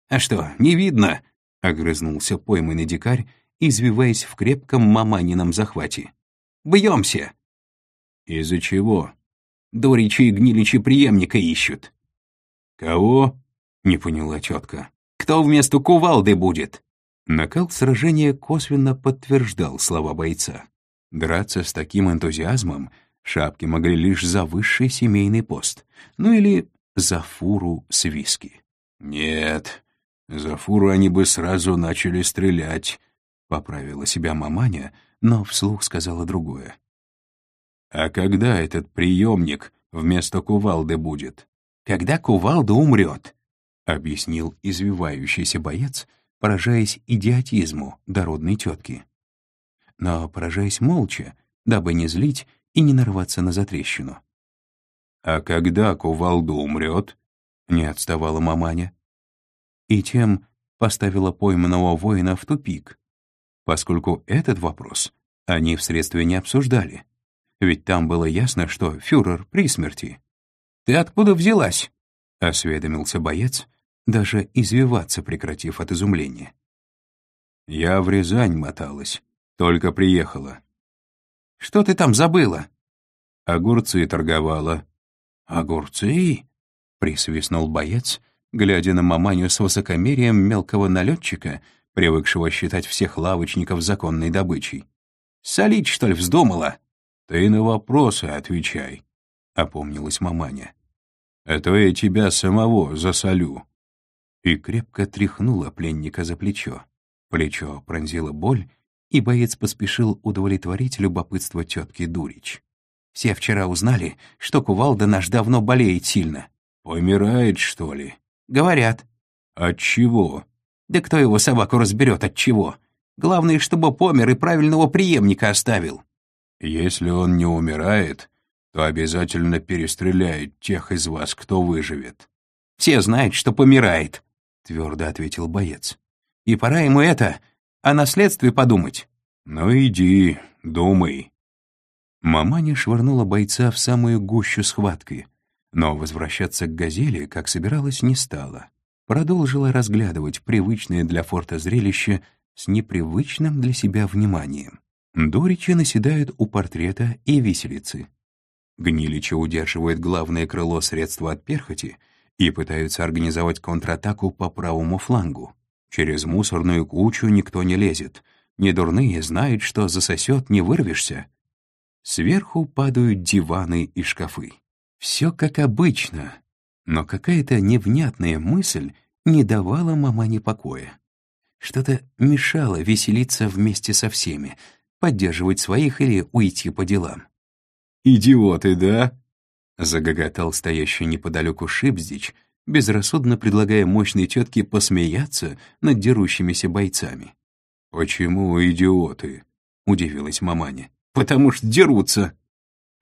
«А что, не видно?» — огрызнулся пойманный дикарь извиваясь в крепком маманином захвате. «Бьемся!» «Из-за чего?» «Доричи и гниличи преемника ищут». «Кого?» — не поняла тетка. «Кто вместо кувалды будет?» Накал сражения косвенно подтверждал слова бойца. Драться с таким энтузиазмом шапки могли лишь за высший семейный пост, ну или за фуру с виски. «Нет, за фуру они бы сразу начали стрелять», — поправила себя маманя, но вслух сказала другое. «А когда этот приемник вместо кувалды будет?» «Когда кувалда умрет», — объяснил извивающийся боец, поражаясь идиотизму дородной тетки. Но поражаясь молча, дабы не злить и не нарваться на затрещину. «А когда кувалда умрет?» — не отставала маманя и тем поставила пойманного воина в тупик, поскольку этот вопрос они в средстве не обсуждали, ведь там было ясно, что фюрер при смерти. «Ты откуда взялась?» — осведомился боец, даже извиваться прекратив от изумления. «Я в Рязань моталась, только приехала». «Что ты там забыла?» «Огурцы торговала». «Огурцы?» — присвистнул боец — глядя на маманю с высокомерием мелкого налетчика, привыкшего считать всех лавочников законной добычей. «Солить, что ли, вздумала?» «Ты на вопросы отвечай», — опомнилась маманя. «А то я тебя самого засолю». И крепко тряхнула пленника за плечо. Плечо пронзило боль, и боец поспешил удовлетворить любопытство тетки Дурич. «Все вчера узнали, что кувалда наш давно болеет сильно». «Помирает, что ли?» Говорят. От чего? Да кто его собаку разберет от чего? Главное, чтобы помер и правильного преемника оставил. Если он не умирает, то обязательно перестреляет тех из вас, кто выживет. Все знают, что помирает, твердо ответил боец. И пора ему это, о наследстве подумать. Ну иди, думай. Маманя швырнула бойца в самую гущу схватки, но возвращаться к «Газели», как собиралась, не стала. Продолжила разглядывать привычное для форта зрелище с непривычным для себя вниманием. Доричи наседают у портрета и виселицы. Гнилича удерживает главное крыло средства от перхоти и пытаются организовать контратаку по правому флангу. Через мусорную кучу никто не лезет. Недурные знают, что засосет, не вырвешься. Сверху падают диваны и шкафы. Все как обычно, но какая-то невнятная мысль не давала мамане покоя. Что-то мешало веселиться вместе со всеми, поддерживать своих или уйти по делам. «Идиоты, да?» — загоготал стоящий неподалеку Шипздич, безрассудно предлагая мощной тетке посмеяться над дерущимися бойцами. «Почему идиоты?» — удивилась маманя. «Потому что дерутся».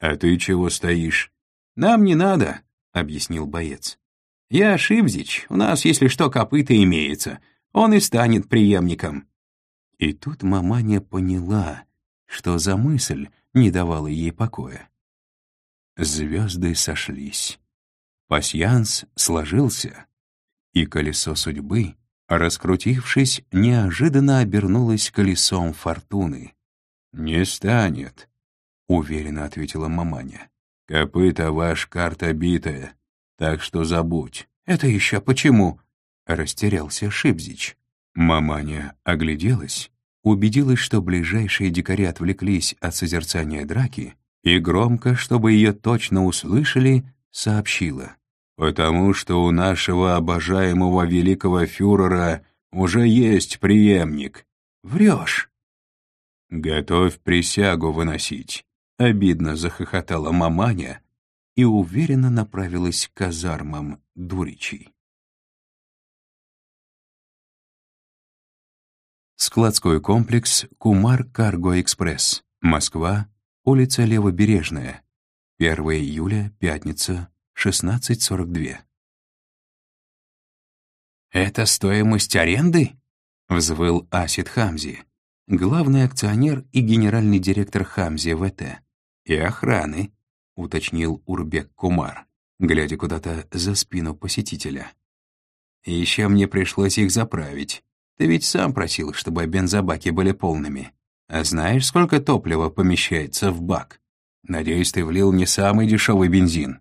«А ты чего стоишь?» «Нам не надо», — объяснил боец. «Я Шибзич, у нас, если что, копыта имеется. Он и станет преемником». И тут маманя поняла, что за мысль не давала ей покоя. Звезды сошлись. Пасьянс сложился, и колесо судьбы, раскрутившись, неожиданно обернулось колесом фортуны. «Не станет», — уверенно ответила маманя. Копыта ваш карта битая, так что забудь. Это еще почему? Растерялся Шибзич. Маманя огляделась, убедилась, что ближайшие дикари отвлеклись от созерцания драки, и громко, чтобы ее точно услышали, сообщила. «Потому что у нашего обожаемого великого фюрера уже есть преемник». «Врешь». «Готовь присягу выносить. Обидно захохотала маманя и уверенно направилась к казармам Дуричей. Складской комплекс «Кумар Карго Экспресс», Москва, улица Левобережная, 1 июля, пятница, 16.42. «Это стоимость аренды?» — взвыл Асид Хамзи, главный акционер и генеральный директор Хамзи ВТ и охраны», — уточнил Урбек Кумар, глядя куда-то за спину посетителя. «Еще мне пришлось их заправить. Ты ведь сам просил, чтобы бензобаки были полными. А знаешь, сколько топлива помещается в бак? Надеюсь, ты влил не самый дешевый бензин.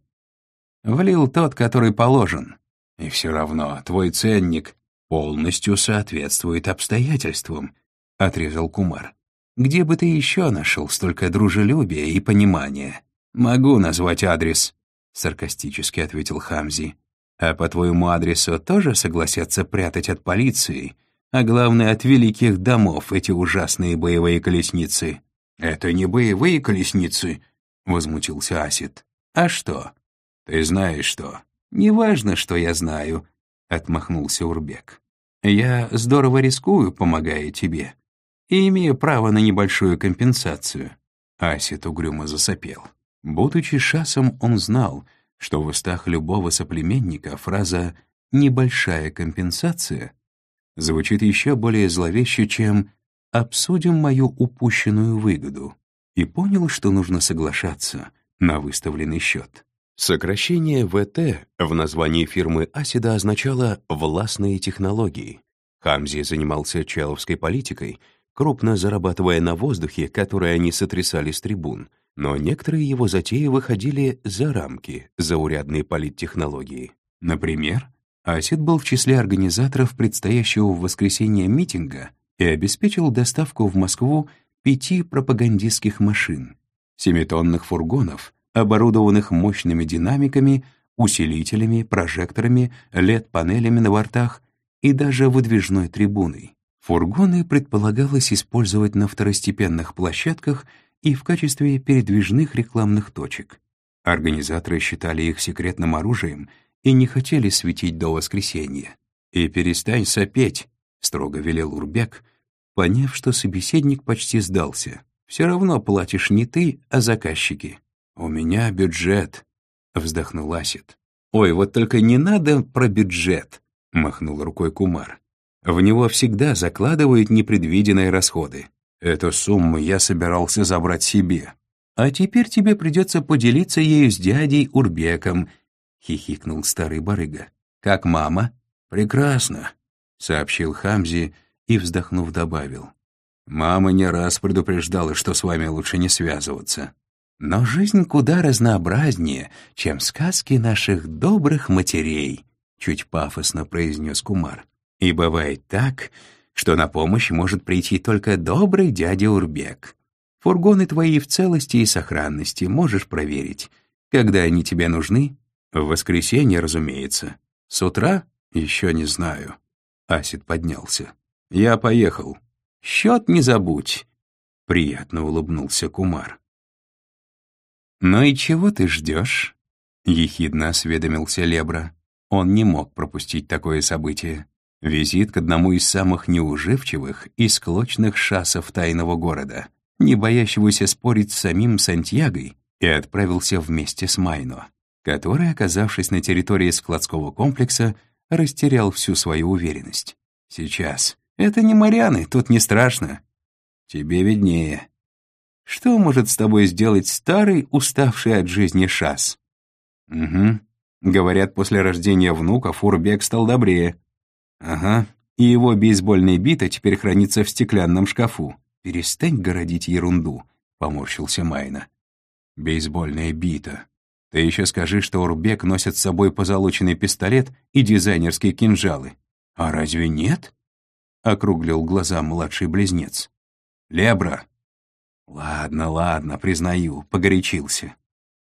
Влил тот, который положен. И все равно твой ценник полностью соответствует обстоятельствам, — отрезал Кумар. Где бы ты еще нашел столько дружелюбия и понимания? Могу назвать адрес, — саркастически ответил Хамзи. А по твоему адресу тоже согласятся прятать от полиции, а главное, от великих домов эти ужасные боевые колесницы. Это не боевые колесницы, — возмутился Асид. А что? Ты знаешь что? Неважно, что я знаю, — отмахнулся Урбек. Я здорово рискую, помогая тебе, и имею право на небольшую компенсацию. Асид угрюмо засопел. Будучи шасом, он знал, что в устах любого соплеменника фраза «небольшая компенсация» звучит еще более зловеще, чем «обсудим мою упущенную выгоду», и понял, что нужно соглашаться на выставленный счет. Сокращение ВТ в названии фирмы Асида означало «властные технологии». Хамзи занимался человской политикой, крупно зарабатывая на воздухе, который они сотрясали с трибун, но некоторые его затеи выходили за рамки заурядной политтехнологии. Например, Асид был в числе организаторов предстоящего в воскресенье митинга и обеспечил доставку в Москву пяти пропагандистских машин, семитонных фургонов, оборудованных мощными динамиками, усилителями, прожекторами, LED-панелями на бортах и даже выдвижной трибуной. Фургоны предполагалось использовать на второстепенных площадках и в качестве передвижных рекламных точек. Организаторы считали их секретным оружием и не хотели светить до воскресенья. «И перестань сопеть», — строго велел Урбек, поняв, что собеседник почти сдался. «Все равно платишь не ты, а заказчики». «У меня бюджет», — вздохнул Асид. «Ой, вот только не надо про бюджет», — махнул рукой Кумар. «В него всегда закладывают непредвиденные расходы. Эту сумму я собирался забрать себе. А теперь тебе придется поделиться ею с дядей Урбеком», — хихикнул старый барыга. «Как мама?» «Прекрасно», — сообщил Хамзи и, вздохнув, добавил. «Мама не раз предупреждала, что с вами лучше не связываться. Но жизнь куда разнообразнее, чем сказки наших добрых матерей», — чуть пафосно произнес Кумар. «И бывает так, что на помощь может прийти только добрый дядя Урбек. Фургоны твои в целости и сохранности можешь проверить. Когда они тебе нужны, в воскресенье, разумеется. С утра? Еще не знаю. Асид поднялся. Я поехал. Счет не забудь. Приятно улыбнулся Кумар. «Ну и чего ты ждешь?» — ехидно осведомился Лебра. Он не мог пропустить такое событие. Визит к одному из самых неуживчивых и склочных шасов тайного города, не боящегося спорить с самим Сантьягой, и отправился вместе с Майно который, оказавшись на территории складского комплекса, растерял всю свою уверенность. «Сейчас. Это не Марианы, тут не страшно. Тебе виднее. Что может с тобой сделать старый, уставший от жизни шас?» «Угу. Говорят, после рождения внука Фурбек стал добрее». «Ага. И его бейсбольная бита теперь хранится в стеклянном шкафу. Перестань городить ерунду», — поморщился Майна. «Бейсбольная бита. Ты еще скажи, что Урбек носит с собой позолоченный пистолет и дизайнерские кинжалы. А разве нет? Округлил глаза младший близнец. Лебра. Ладно, ладно, признаю, погорячился.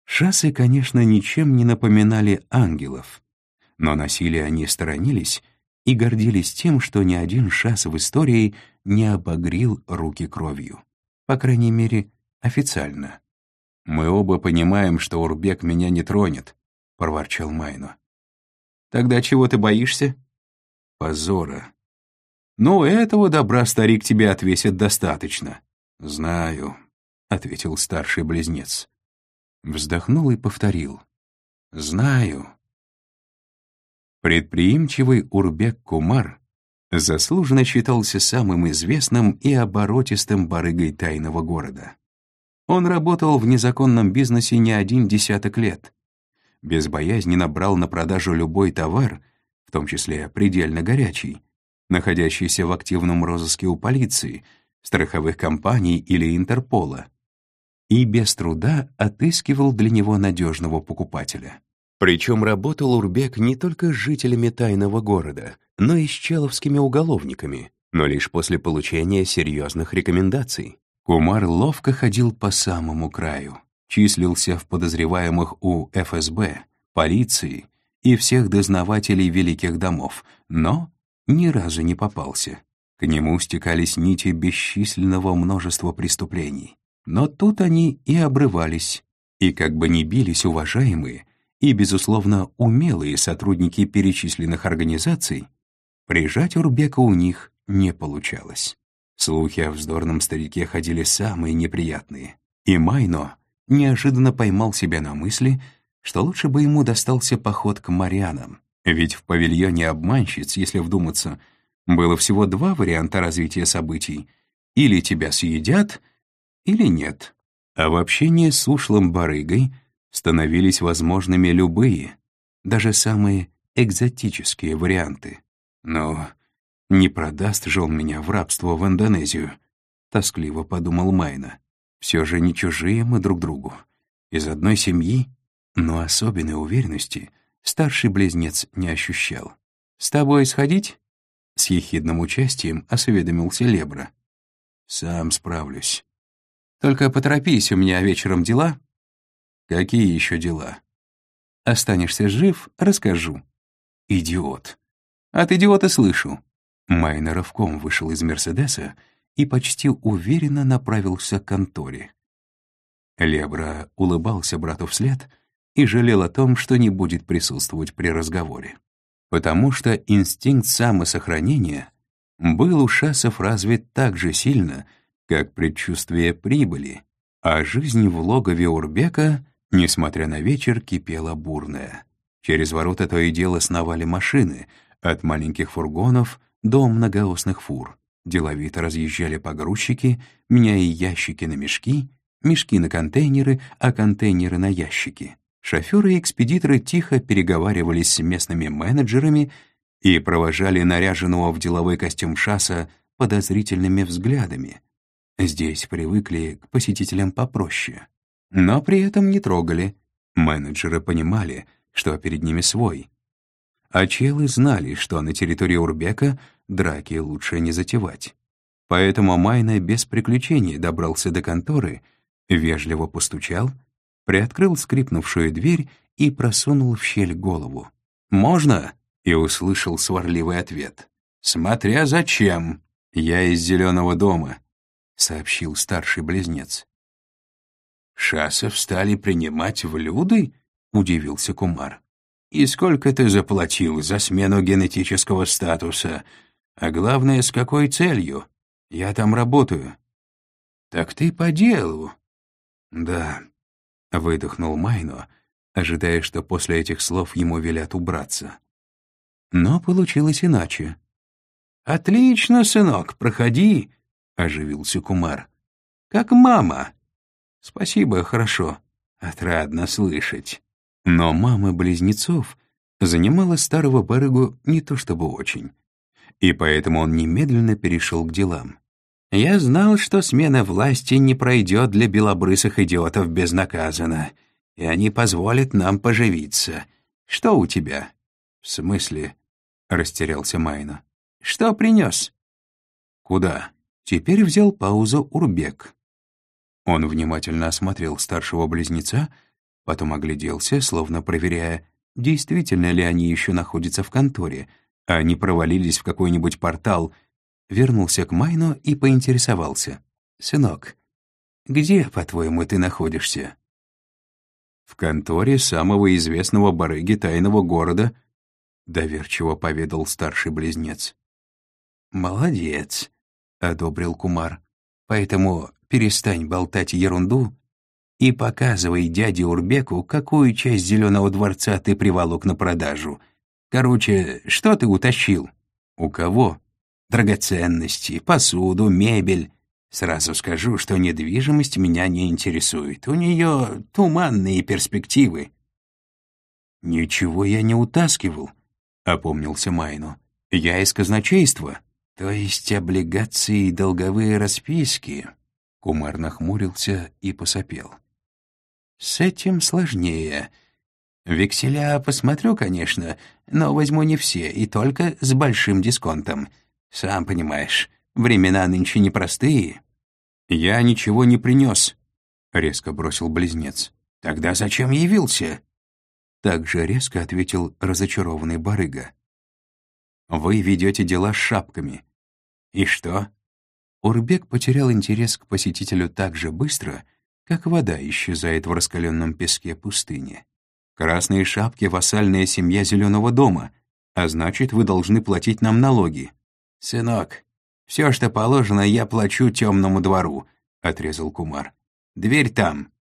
Шасы, конечно, ничем не напоминали ангелов, но насилие они сторонились и гордились тем, что ни один шас в истории не обогрил руки кровью. По крайней мере, официально. «Мы оба понимаем, что Урбек меня не тронет», — проворчал Майну. «Тогда чего ты боишься?» «Позора». «Ну, этого добра старик тебе отвесит достаточно». «Знаю», — ответил старший близнец. Вздохнул и повторил. «Знаю». Предприимчивый Урбек Кумар заслуженно считался самым известным и оборотистым барыгой тайного города. Он работал в незаконном бизнесе не один десяток лет. Без боязни набрал на продажу любой товар, в том числе предельно горячий, находящийся в активном розыске у полиции, страховых компаний или Интерпола, и без труда отыскивал для него надежного покупателя. Причем работал Урбек не только с жителями тайного города, но и с человскими уголовниками, но лишь после получения серьезных рекомендаций. Кумар ловко ходил по самому краю, числился в подозреваемых у ФСБ, полиции и всех дознавателей великих домов, но ни разу не попался. К нему стекались нити бесчисленного множества преступлений. Но тут они и обрывались, и как бы ни бились уважаемые и, безусловно, умелые сотрудники перечисленных организаций, прижать Урбека у них не получалось. Слухи о вздорном старике ходили самые неприятные, и Майно неожиданно поймал себя на мысли, что лучше бы ему достался поход к Марианам, ведь в павильоне обманщиц, если вдуматься, было всего два варианта развития событий — или тебя съедят, или нет. А в общении с ушлым барыгой становились возможными любые, даже самые экзотические варианты. Но не продаст же он меня в рабство в Индонезию, тоскливо подумал Майна. Все же не чужие мы друг другу. Из одной семьи, но особенной уверенности старший близнец не ощущал. «С тобой сходить?» С ехидным участием осведомился Лебра. «Сам справлюсь». «Только поторопись, у меня вечером дела». «Какие еще дела?» «Останешься жив, расскажу». «Идиот». «От идиота слышу». Майнер рывком вышел из «Мерседеса» и почти уверенно направился к конторе. Лебра улыбался брату вслед и жалел о том, что не будет присутствовать при разговоре. Потому что инстинкт самосохранения был у шасов развит так же сильно, как предчувствие прибыли, а жизнь в логове Урбека, несмотря на вечер, кипела бурная. Через ворота то и дело сновали машины, от маленьких фургонов до многоосных фур. Деловито разъезжали погрузчики, меняя ящики на мешки, мешки на контейнеры, а контейнеры на ящики. Шоферы и экспедиторы тихо переговаривались с местными менеджерами и провожали наряженного в деловой костюм шасса подозрительными взглядами. Здесь привыкли к посетителям попроще. Но при этом не трогали. Менеджеры понимали, что перед ними свой. А челы знали, что на территории Урбека драки лучше не затевать. Поэтому Майна без приключений добрался до конторы, вежливо постучал, приоткрыл скрипнувшую дверь и просунул в щель голову. «Можно?» — и услышал сварливый ответ. «Смотря зачем. Я из зеленого дома», — сообщил старший близнец. «Шасов стали принимать в люды?» — удивился Кумар. «И сколько ты заплатил за смену генетического статуса? А главное, с какой целью? Я там работаю». «Так ты по делу?» «Да», — выдохнул Майно, ожидая, что после этих слов ему велят убраться. Но получилось иначе. «Отлично, сынок, проходи», — оживился Кумар. «Как мама». «Спасибо, хорошо. Отрадно слышать». Но мама близнецов занимала старого барыгу не то чтобы очень, и поэтому он немедленно перешел к делам. Я знал, что смена власти не пройдет для белобрысых идиотов безнаказанно, и они позволят нам поживиться. Что у тебя? В смысле? Растерялся Майна. Что принес? Куда? Теперь взял паузу Урбек. Он внимательно осмотрел старшего близнеца, потом огляделся, словно проверяя, действительно ли они еще находятся в конторе, а не провалились в какой-нибудь портал — вернулся к Майну и поинтересовался. «Сынок, где, по-твоему, ты находишься?» «В конторе самого известного барыги тайного города», — доверчиво поведал старший близнец. «Молодец», — одобрил Кумар. «Поэтому перестань болтать ерунду и показывай дяде Урбеку, какую часть Зеленого дворца ты приволок на продажу. Короче, что ты утащил?» «У кого?» драгоценности, посуду, мебель. Сразу скажу, что недвижимость меня не интересует. У нее туманные перспективы». «Ничего я не утаскивал», — опомнился Майну. «Я из казначейства, то есть облигации и долговые расписки». Кумар нахмурился и посопел. «С этим сложнее. Векселя посмотрю, конечно, но возьму не все, и только с большим дисконтом. Сам понимаешь, времена нынче непростые». «Я ничего не принес», — резко бросил близнец. «Тогда зачем явился?» Так же резко ответил разочарованный барыга. «Вы ведете дела с шапками». «И что?» Урбек потерял интерес к посетителю так же быстро, как вода исчезает в раскаленном песке пустыни. «Красные шапки — вассальная семья Зеленого дома, а значит, вы должны платить нам налоги». «Сынок, все, что положено, я плачу темному двору», — отрезал Кумар. «Дверь там».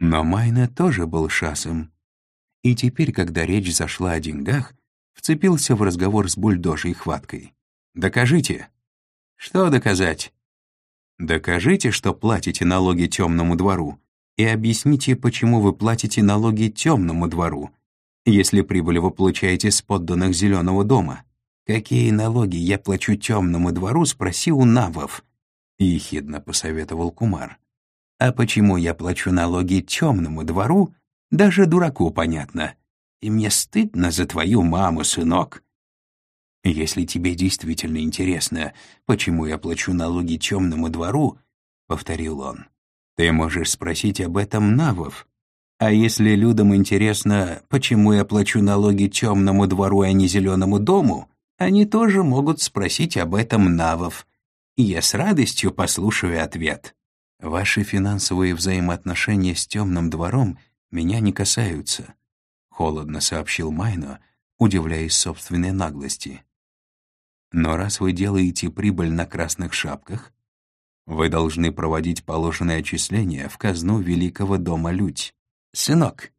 Но Майна тоже был шасом. И теперь, когда речь зашла о деньгах, вцепился в разговор с бульдожей хваткой. «Докажите». «Что доказать?» Докажите, что платите налоги темному двору, и объясните, почему вы платите налоги темному двору, если прибыль вы получаете с подданных Зеленого дома. Какие налоги я плачу темному двору, спроси у навов, — ехидно посоветовал Кумар. А почему я плачу налоги темному двору, даже дураку понятно. И мне стыдно за твою маму, сынок. Если тебе действительно интересно, почему я плачу налоги темному двору, — повторил он, — ты можешь спросить об этом навов. А если людям интересно, почему я плачу налоги темному двору, а не зеленому дому, они тоже могут спросить об этом навов. Я с радостью послушаю ответ. Ваши финансовые взаимоотношения с темным двором меня не касаются, — холодно сообщил Майно, удивляясь собственной наглости. Но раз вы делаете прибыль на красных шапках, вы должны проводить положенные отчисления в казну Великого дома Людь. Сынок,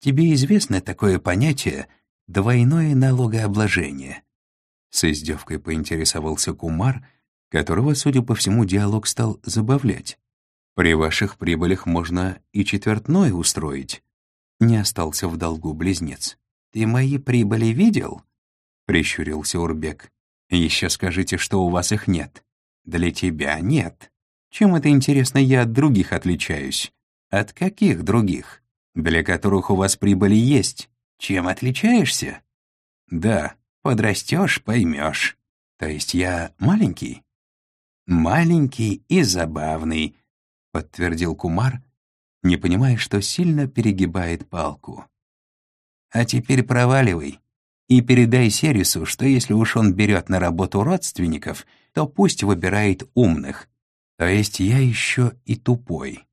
тебе известно такое понятие «двойное налогообложение»?» С издевкой поинтересовался Кумар, которого, судя по всему, диалог стал забавлять. «При ваших прибылях можно и четвертное устроить». Не остался в долгу близнец. «Ты мои прибыли видел?» — прищурился Урбек. Еще скажите, что у вас их нет. Для тебя нет. Чем это, интересно, я от других отличаюсь? От каких других? Для которых у вас прибыли есть. Чем отличаешься? Да, подрастешь, поймешь. То есть я маленький? Маленький и забавный, подтвердил Кумар, не понимая, что сильно перегибает палку. А теперь проваливай. И передай Серису, что если уж он берет на работу родственников, то пусть выбирает умных. То есть я еще и тупой.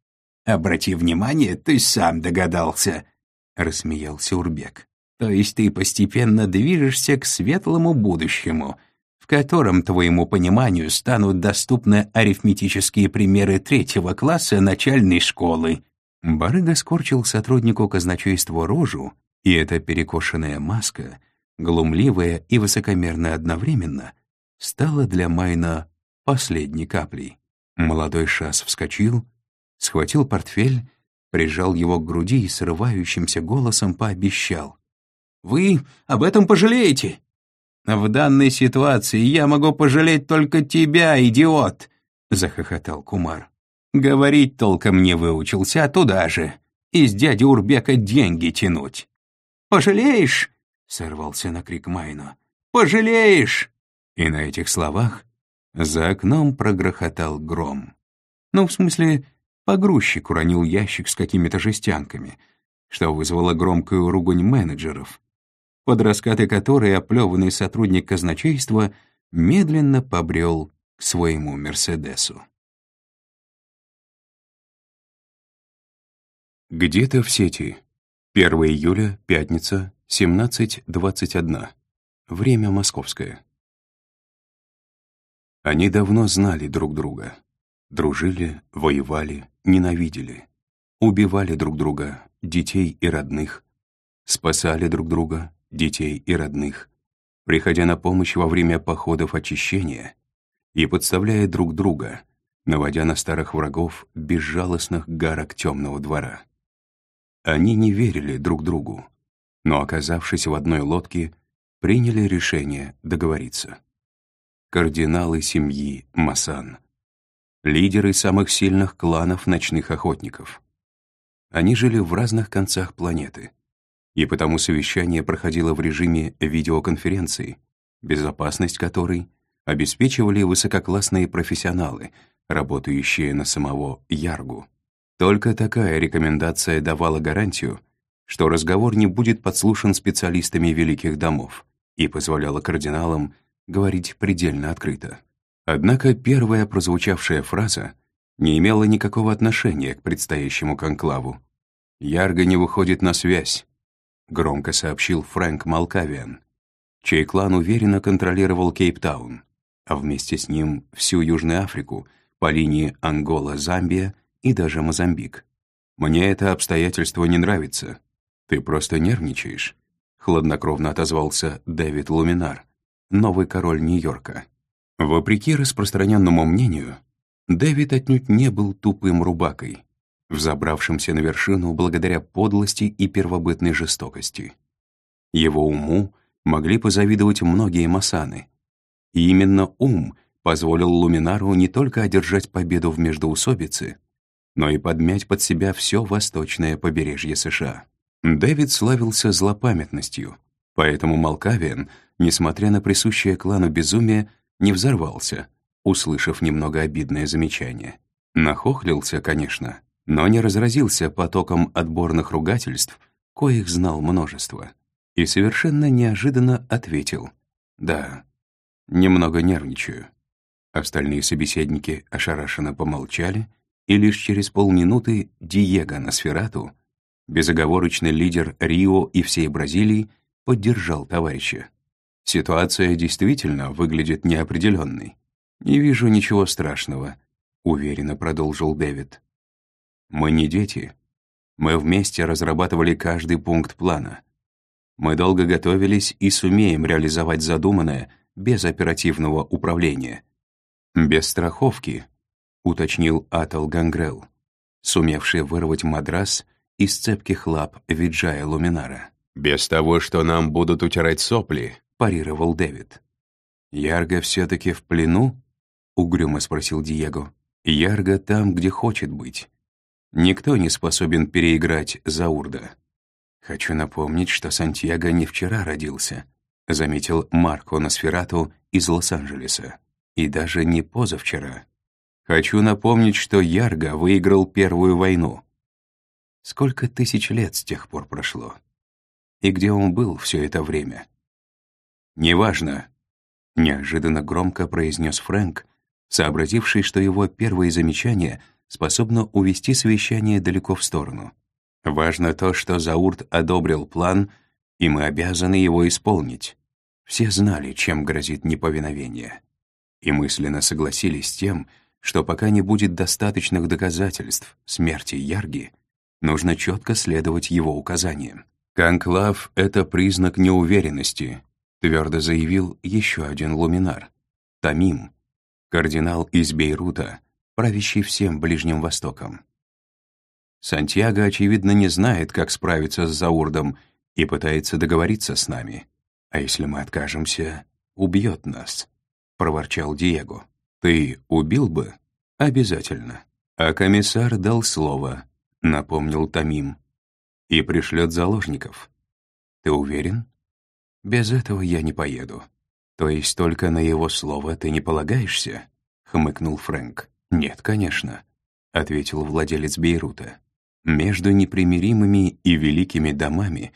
Обрати внимание, ты сам догадался, — рассмеялся Урбек. То есть ты постепенно движешься к светлому будущему, в котором твоему пониманию станут доступны арифметические примеры третьего класса начальной школы. Барыга скорчил сотруднику казначейства рожу, и эта перекошенная маска — глумливая и высокомерная одновременно, стала для Майна последней каплей. Молодой шас вскочил, схватил портфель, прижал его к груди и срывающимся голосом пообещал. «Вы об этом пожалеете!» «В данной ситуации я могу пожалеть только тебя, идиот!» — захохотал Кумар. «Говорить толком не выучился, а туда же. Из дяди Урбека деньги тянуть». «Пожалеешь?» Сорвался на крик Майно. «Пожалеешь!» И на этих словах за окном прогрохотал гром. Ну, в смысле, погрузчик уронил ящик с какими-то жестянками, что вызвало громкую ругань менеджеров, под раскаты которой оплеванный сотрудник казначейства медленно побрел к своему «Мерседесу». Где-то в сети. 1 июля, пятница, 17.21. Время московское. Они давно знали друг друга. Дружили, воевали, ненавидели. Убивали друг друга, детей и родных. Спасали друг друга, детей и родных. Приходя на помощь во время походов очищения и подставляя друг друга, наводя на старых врагов безжалостных гарок темного двора. Они не верили друг другу, но, оказавшись в одной лодке, приняли решение договориться. Кардиналы семьи Масан. Лидеры самых сильных кланов ночных охотников. Они жили в разных концах планеты, и потому совещание проходило в режиме видеоконференции, безопасность которой обеспечивали высококлассные профессионалы, работающие на самого Яргу. Только такая рекомендация давала гарантию, что разговор не будет подслушан специалистами великих домов и позволяла кардиналам говорить предельно открыто. Однако первая прозвучавшая фраза не имела никакого отношения к предстоящему конклаву. «Ярго не выходит на связь», — громко сообщил Фрэнк Малкавиан, чей клан уверенно контролировал Кейптаун, а вместе с ним всю Южную Африку по линии Ангола-Замбия и даже Мозамбик. «Мне это обстоятельство не нравится. Ты просто нервничаешь», — хладнокровно отозвался Дэвид Луминар, новый король Нью-Йорка. Вопреки распространенному мнению, Дэвид отнюдь не был тупым рубакой, взобравшимся на вершину благодаря подлости и первобытной жестокости. Его уму могли позавидовать многие масаны. И именно ум позволил Луминару не только одержать победу в междоусобице, но и подмять под себя все восточное побережье США. Дэвид славился злопамятностью, поэтому Малкавиан, несмотря на присущее клану безумие, не взорвался, услышав немного обидное замечание. Нахохлился, конечно, но не разразился потоком отборных ругательств, коих знал множество, и совершенно неожиданно ответил «Да, немного нервничаю». Остальные собеседники ошарашенно помолчали, и лишь через полминуты Диего Носферату, безоговорочный лидер Рио и всей Бразилии, поддержал товарища. Ситуация действительно выглядит неопределенной. «Не вижу ничего страшного», — уверенно продолжил Дэвид. «Мы не дети. Мы вместе разрабатывали каждый пункт плана. Мы долго готовились и сумеем реализовать задуманное без оперативного управления. Без страховки», — уточнил Атал Гангрел, сумевший вырвать мадрас из цепких лап Виджая Луминара. «Без того, что нам будут утирать сопли», парировал Дэвид. «Ярго все-таки в плену?» — угрюмо спросил Диего. «Ярго там, где хочет быть. Никто не способен переиграть Заурда. Хочу напомнить, что Сантьяго не вчера родился», — заметил Марко Носферату из Лос-Анджелеса. «И даже не позавчера. Хочу напомнить, что Ярго выиграл Первую войну. Сколько тысяч лет с тех пор прошло? И где он был все это время?» «Неважно», — неожиданно громко произнес Фрэнк, сообразивший, что его первое замечание способно увести совещание далеко в сторону. «Важно то, что Заурт одобрил план, и мы обязаны его исполнить. Все знали, чем грозит неповиновение. И мысленно согласились с тем, что пока не будет достаточных доказательств смерти Ярги, нужно четко следовать его указаниям. Конклав — это признак неуверенности, твердо заявил еще один луминар — Тамим, кардинал из Бейрута, правящий всем Ближним Востоком. Сантьяго, очевидно, не знает, как справиться с Заурдом и пытается договориться с нами. А если мы откажемся, убьет нас, — проворчал Диего. Ты убил бы? Обязательно. А комиссар дал слово, — напомнил Тамим, — и пришлет заложников. Ты уверен? Без этого я не поеду. То есть только на его слово ты не полагаешься? Хмыкнул Фрэнк. Нет, конечно, ответил владелец Бейрута. Между непримиримыми и великими домами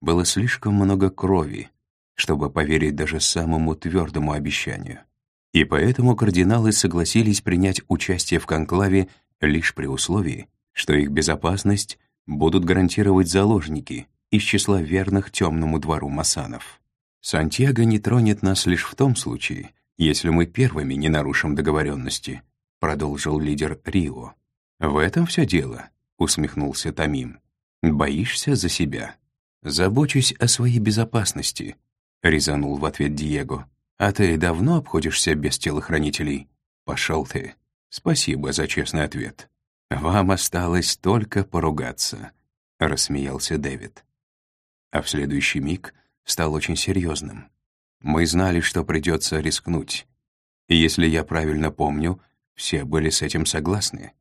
было слишком много крови, чтобы поверить даже самому твердому обещанию. И поэтому кардиналы согласились принять участие в конклаве лишь при условии, что их безопасность будут гарантировать заложники, из числа верных темному двору масанов. Сантьяго не тронет нас лишь в том случае, если мы первыми не нарушим договоренности, продолжил лидер Рио. В этом все дело, усмехнулся Тамим. Боишься за себя? Забочусь о своей безопасности, резанул в ответ Диего. А ты давно обходишься без телохранителей? Пошел ты. Спасибо за честный ответ. Вам осталось только поругаться, рассмеялся Дэвид а в следующий миг стал очень серьезным. Мы знали, что придется рискнуть. И если я правильно помню, все были с этим согласны.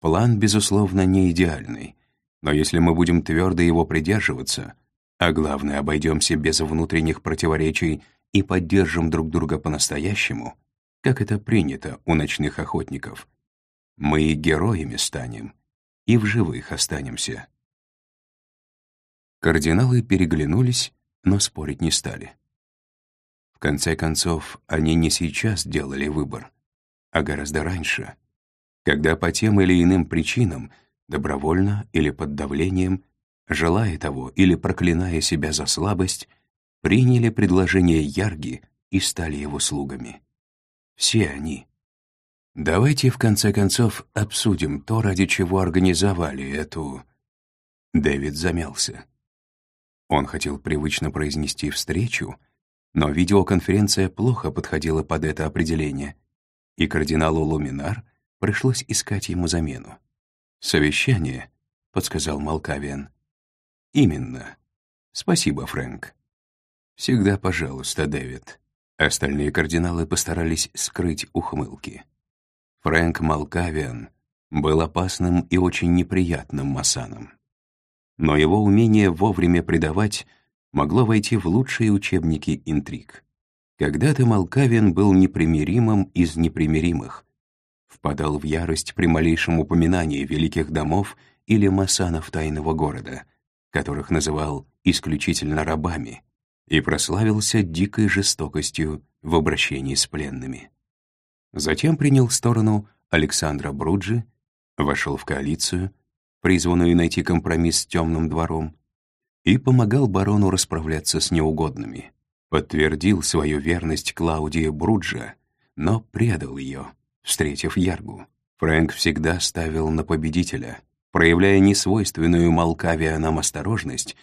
План, безусловно, не идеальный, но если мы будем твердо его придерживаться, а главное, обойдемся без внутренних противоречий и поддержим друг друга по-настоящему, как это принято у ночных охотников, мы и героями станем, и в живых останемся. Кардиналы переглянулись, но спорить не стали. В конце концов, они не сейчас делали выбор, а гораздо раньше, когда по тем или иным причинам, добровольно или под давлением, желая того или проклиная себя за слабость, приняли предложение Ярги и стали его слугами. Все они. Давайте, в конце концов, обсудим то, ради чего организовали эту... Дэвид замялся. Он хотел привычно произнести «встречу», но видеоконференция плохо подходила под это определение, и кардиналу Луминар пришлось искать ему замену. «Совещание», — подсказал Малкавиан. «Именно. Спасибо, Фрэнк». «Всегда пожалуйста, Дэвид». Остальные кардиналы постарались скрыть ухмылки. Фрэнк Малкавиан был опасным и очень неприятным масаном. Но его умение вовремя предавать могло войти в лучшие учебники интриг. Когда-то Малкавиан был непримиримым из непримиримых, впадал в ярость при малейшем упоминании великих домов или масанов тайного города, которых называл исключительно рабами, и прославился дикой жестокостью в обращении с пленными. Затем принял сторону Александра Бруджи, вошел в коалицию, призванную найти компромисс с темным двором, и помогал барону расправляться с неугодными. Подтвердил свою верность Клаудии Бруджа, но предал ее, встретив Яргу. Фрэнк всегда ставил на победителя, проявляя несвойственную Малкавианам осторожность,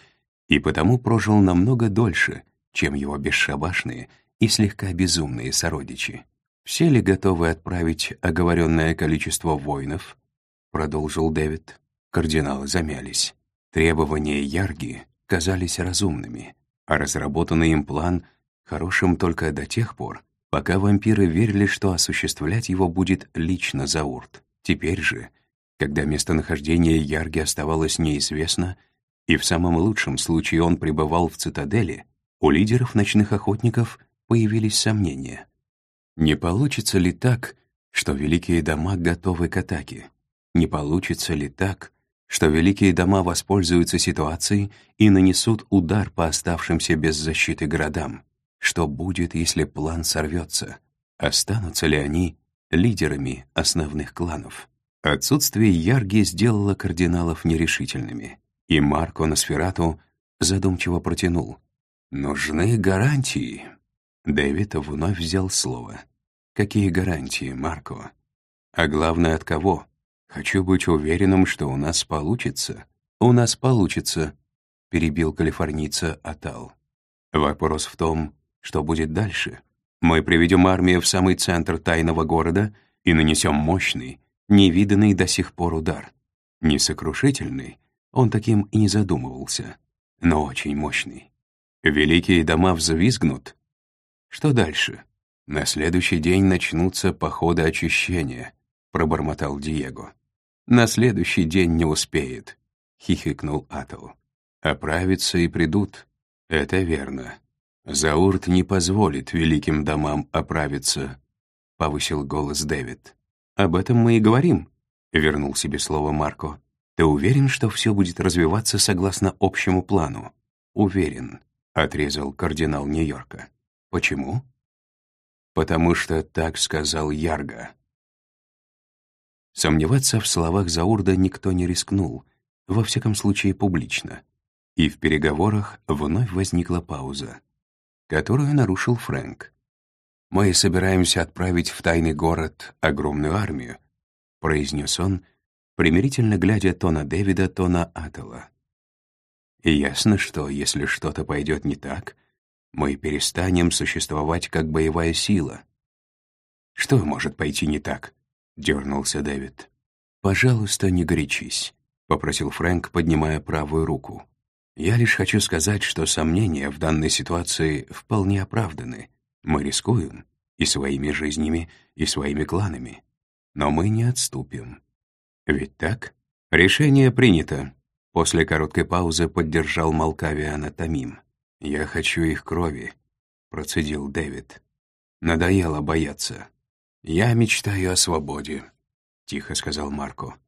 и потому прожил намного дольше, чем его бесшабашные и слегка безумные сородичи. «Все ли готовы отправить оговоренное количество воинов?» — продолжил Дэвид. Кардиналы замялись. Требования Ярги казались разумными, а разработанный им план — хорошим только до тех пор, пока вампиры верили, что осуществлять его будет лично Заурт. Теперь же, когда местонахождение Ярги оставалось неизвестно, и в самом лучшем случае он пребывал в цитадели, у лидеров ночных охотников появились сомнения. Не получится ли так, что великие дома готовы к атаке? Не получится ли так, что великие дома воспользуются ситуацией и нанесут удар по оставшимся без защиты городам. Что будет, если план сорвется? Останутся ли они лидерами основных кланов? Отсутствие Ярги сделало кардиналов нерешительными, и Марко Носферату задумчиво протянул. «Нужны гарантии». Дэвид вновь взял слово. «Какие гарантии, Марко? А главное, от кого?» Хочу быть уверенным, что у нас получится. У нас получится, перебил калифорнийца Атал. Вопрос в том, что будет дальше. Мы приведем армию в самый центр тайного города и нанесем мощный, невиданный до сих пор удар. Несокрушительный, он таким и не задумывался, но очень мощный. Великие дома взвизгнут. Что дальше? На следующий день начнутся походы очищения, пробормотал Диего. На следующий день не успеет», — хихикнул Атл. «Оправятся и придут. Это верно. Заурт не позволит великим домам оправиться», — повысил голос Дэвид. «Об этом мы и говорим», — вернул себе слово Марко. «Ты уверен, что все будет развиваться согласно общему плану?» «Уверен», — отрезал кардинал Нью-Йорка. «Почему?» «Потому что так сказал Ярго», Сомневаться в словах Заурда никто не рискнул, во всяком случае публично. И в переговорах вновь возникла пауза, которую нарушил Фрэнк. «Мы собираемся отправить в тайный город огромную армию», произнес он, примирительно глядя то на Дэвида, то на Атала. Ясно, что если что-то пойдет не так, мы перестанем существовать как боевая сила. Что может пойти не так? дернулся Дэвид. «Пожалуйста, не горячись», — попросил Фрэнк, поднимая правую руку. Я лишь хочу сказать, что сомнения в данной ситуации вполне оправданы. Мы рискуем и своими жизнями, и своими кланами. Но мы не отступим. Ведь так? Решение принято. После короткой паузы поддержал Малкавиана Тамим. «Я хочу их крови», — процедил Дэвид. «Надоело бояться. Я мечтаю о свободе», — тихо сказал Марко.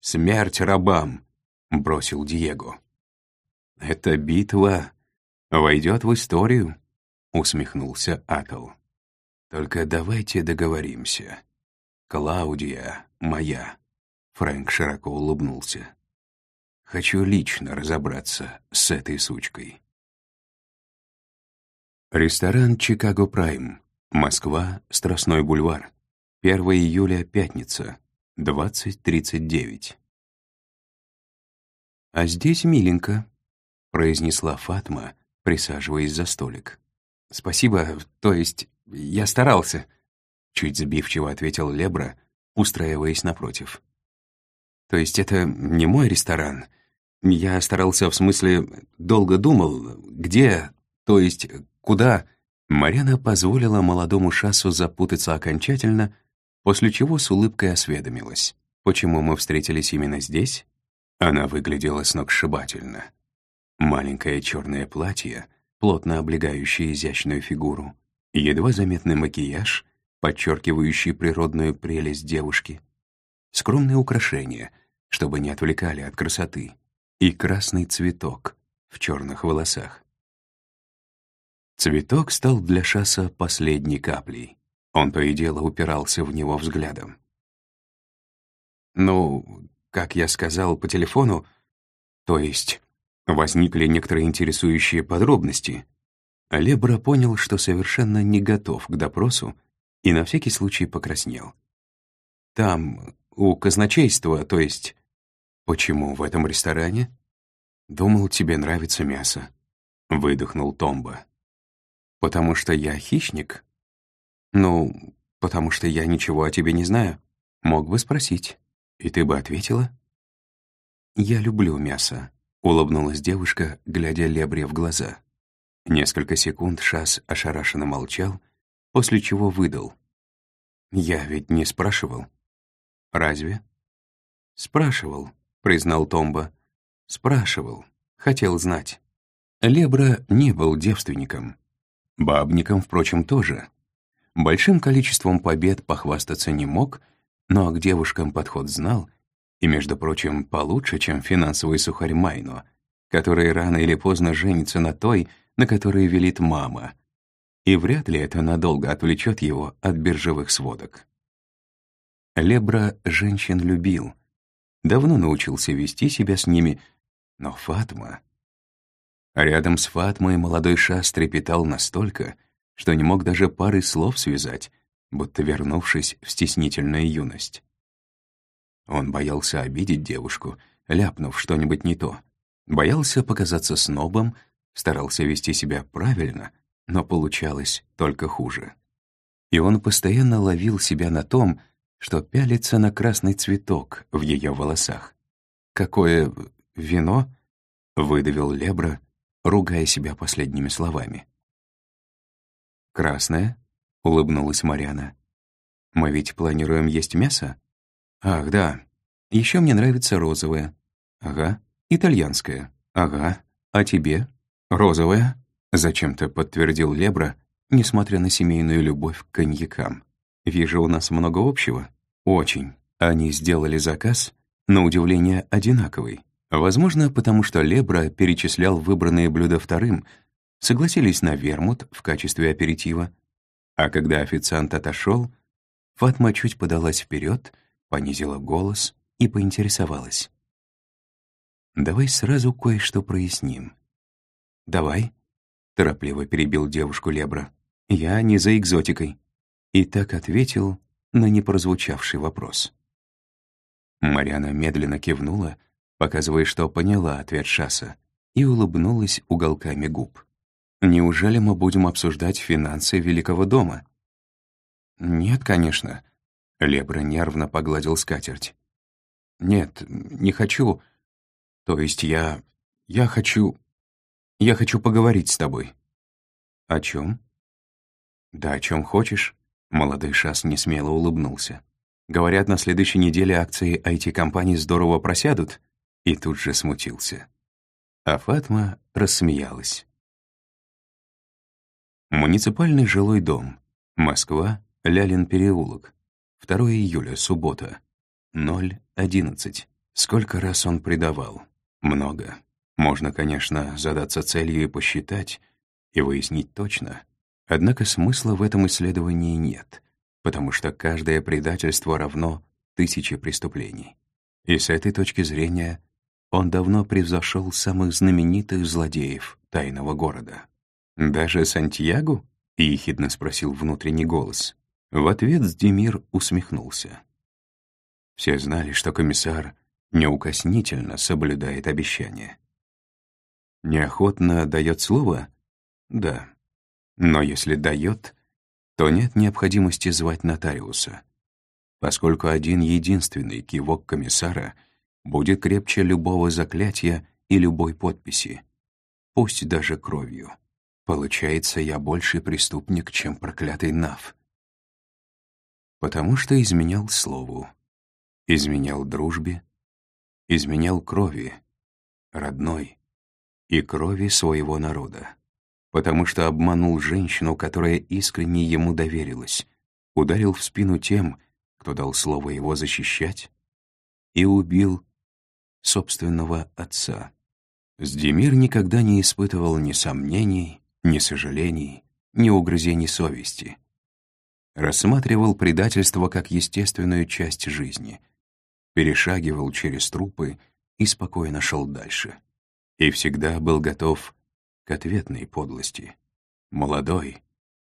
«Смерть рабам!» — бросил Диего. «Эта битва войдет в историю», — усмехнулся Атл. «Только давайте договоримся. Клаудия моя», — Фрэнк широко улыбнулся. «Хочу лично разобраться с этой сучкой». Ресторан «Чикаго Прайм», Москва, Страстной бульвар. 1 июля, пятница, 20.39. «А здесь миленько», — произнесла Фатма, присаживаясь за столик. «Спасибо, то есть я старался», — чуть сбивчиво ответил Лебра, устраиваясь напротив. «То есть это не мой ресторан. Я старался, в смысле, долго думал, где, то есть куда...» Марьяна позволила молодому шассу запутаться окончательно, после чего с улыбкой осведомилась. «Почему мы встретились именно здесь?» Она выглядела сногсшибательно. Маленькое черное платье, плотно облегающее изящную фигуру, едва заметный макияж, подчеркивающий природную прелесть девушки, скромные украшения, чтобы не отвлекали от красоты, и красный цветок в черных волосах. Цветок стал для Шаса последней каплей. Он то и дело упирался в него взглядом. «Ну, как я сказал по телефону, то есть возникли некоторые интересующие подробности, Лебра понял, что совершенно не готов к допросу и на всякий случай покраснел. «Там, у казначейства, то есть...» «Почему в этом ресторане?» «Думал, тебе нравится мясо», — выдохнул Томба. «Потому что я хищник?» «Ну, потому что я ничего о тебе не знаю. Мог бы спросить». «И ты бы ответила?» «Я люблю мясо», — улыбнулась девушка, глядя Лебре в глаза. Несколько секунд Шас ошарашенно молчал, после чего выдал. «Я ведь не спрашивал». «Разве?» «Спрашивал», — признал Томба. «Спрашивал. Хотел знать». Лебра не был девственником. Бабником, впрочем, тоже. Большим количеством побед похвастаться не мог, но к девушкам подход знал, и, между прочим, получше, чем финансовый сухарь Майно, который рано или поздно женится на той, на которой велит мама, и вряд ли это надолго отвлечет его от биржевых сводок. Лебра женщин любил, давно научился вести себя с ними, но Фатма... Рядом с Фатмой молодой Шас трепетал настолько, что не мог даже пары слов связать, будто вернувшись в стеснительную юность. Он боялся обидеть девушку, ляпнув что-нибудь не то. Боялся показаться снобом, старался вести себя правильно, но получалось только хуже. И он постоянно ловил себя на том, что пялится на красный цветок в ее волосах. «Какое вино?» — выдавил Лебра, ругая себя последними словами. «Красное?» — улыбнулась Марьяна. «Мы ведь планируем есть мясо?» «Ах, да. Еще мне нравится розовое». «Ага. Итальянское». «Ага. А тебе?» «Розовое?» — зачем-то подтвердил Лебра, несмотря на семейную любовь к коньякам. «Вижу, у нас много общего». «Очень». Они сделали заказ, на удивление, одинаковый. Возможно, потому что Лебра перечислял выбранные блюда вторым, согласились на вермут в качестве аперитива, а когда официант отошел, Фатма чуть подалась вперед, понизила голос и поинтересовалась. «Давай сразу кое-что проясним». «Давай», — торопливо перебил девушку Лебра. «Я не за экзотикой». И так ответил на непрозвучавший вопрос. Марьяна медленно кивнула, показывая, что поняла ответ Шаса, и улыбнулась уголками губ. Неужели мы будем обсуждать финансы Великого дома? Нет, конечно. Лебра нервно погладил скатерть. Нет, не хочу. То есть я... «Я хочу... Я хочу поговорить с тобой». «О чем?» «Да о чем хочешь». Молодой Шас несмело улыбнулся. «Говорят, на следующей неделе акции IT-компаний здорово просядут?» И тут же смутился. А Фатма рассмеялась. Муниципальный жилой дом. Москва, Лялин переулок. 2 июля, суббота. 0.11. Сколько раз он предавал? Много. Можно, конечно, задаться целью и посчитать, и выяснить точно. Однако смысла в этом исследовании нет, потому что каждое предательство равно тысяче преступлений. И с этой точки зрения он давно превзошел самых знаменитых злодеев тайного города. «Даже Сантьяго?» — ехидно спросил внутренний голос. В ответ Сдемир усмехнулся. Все знали, что комиссар неукоснительно соблюдает обещания. Неохотно дает слово? Да. Но если дает, то нет необходимости звать нотариуса, поскольку один единственный кивок комиссара будет крепче любого заклятия и любой подписи, пусть даже кровью. Получается, я больший преступник, чем проклятый Нав. Потому что изменял слову, изменял дружбе, изменял крови, родной, и крови своего народа. Потому что обманул женщину, которая искренне ему доверилась, ударил в спину тем, кто дал слово его защищать, и убил собственного отца. Сдемир никогда не испытывал ни сомнений, ни сожалений, ни угрызений совести. Рассматривал предательство как естественную часть жизни, перешагивал через трупы и спокойно шел дальше. И всегда был готов к ответной подлости. Молодой,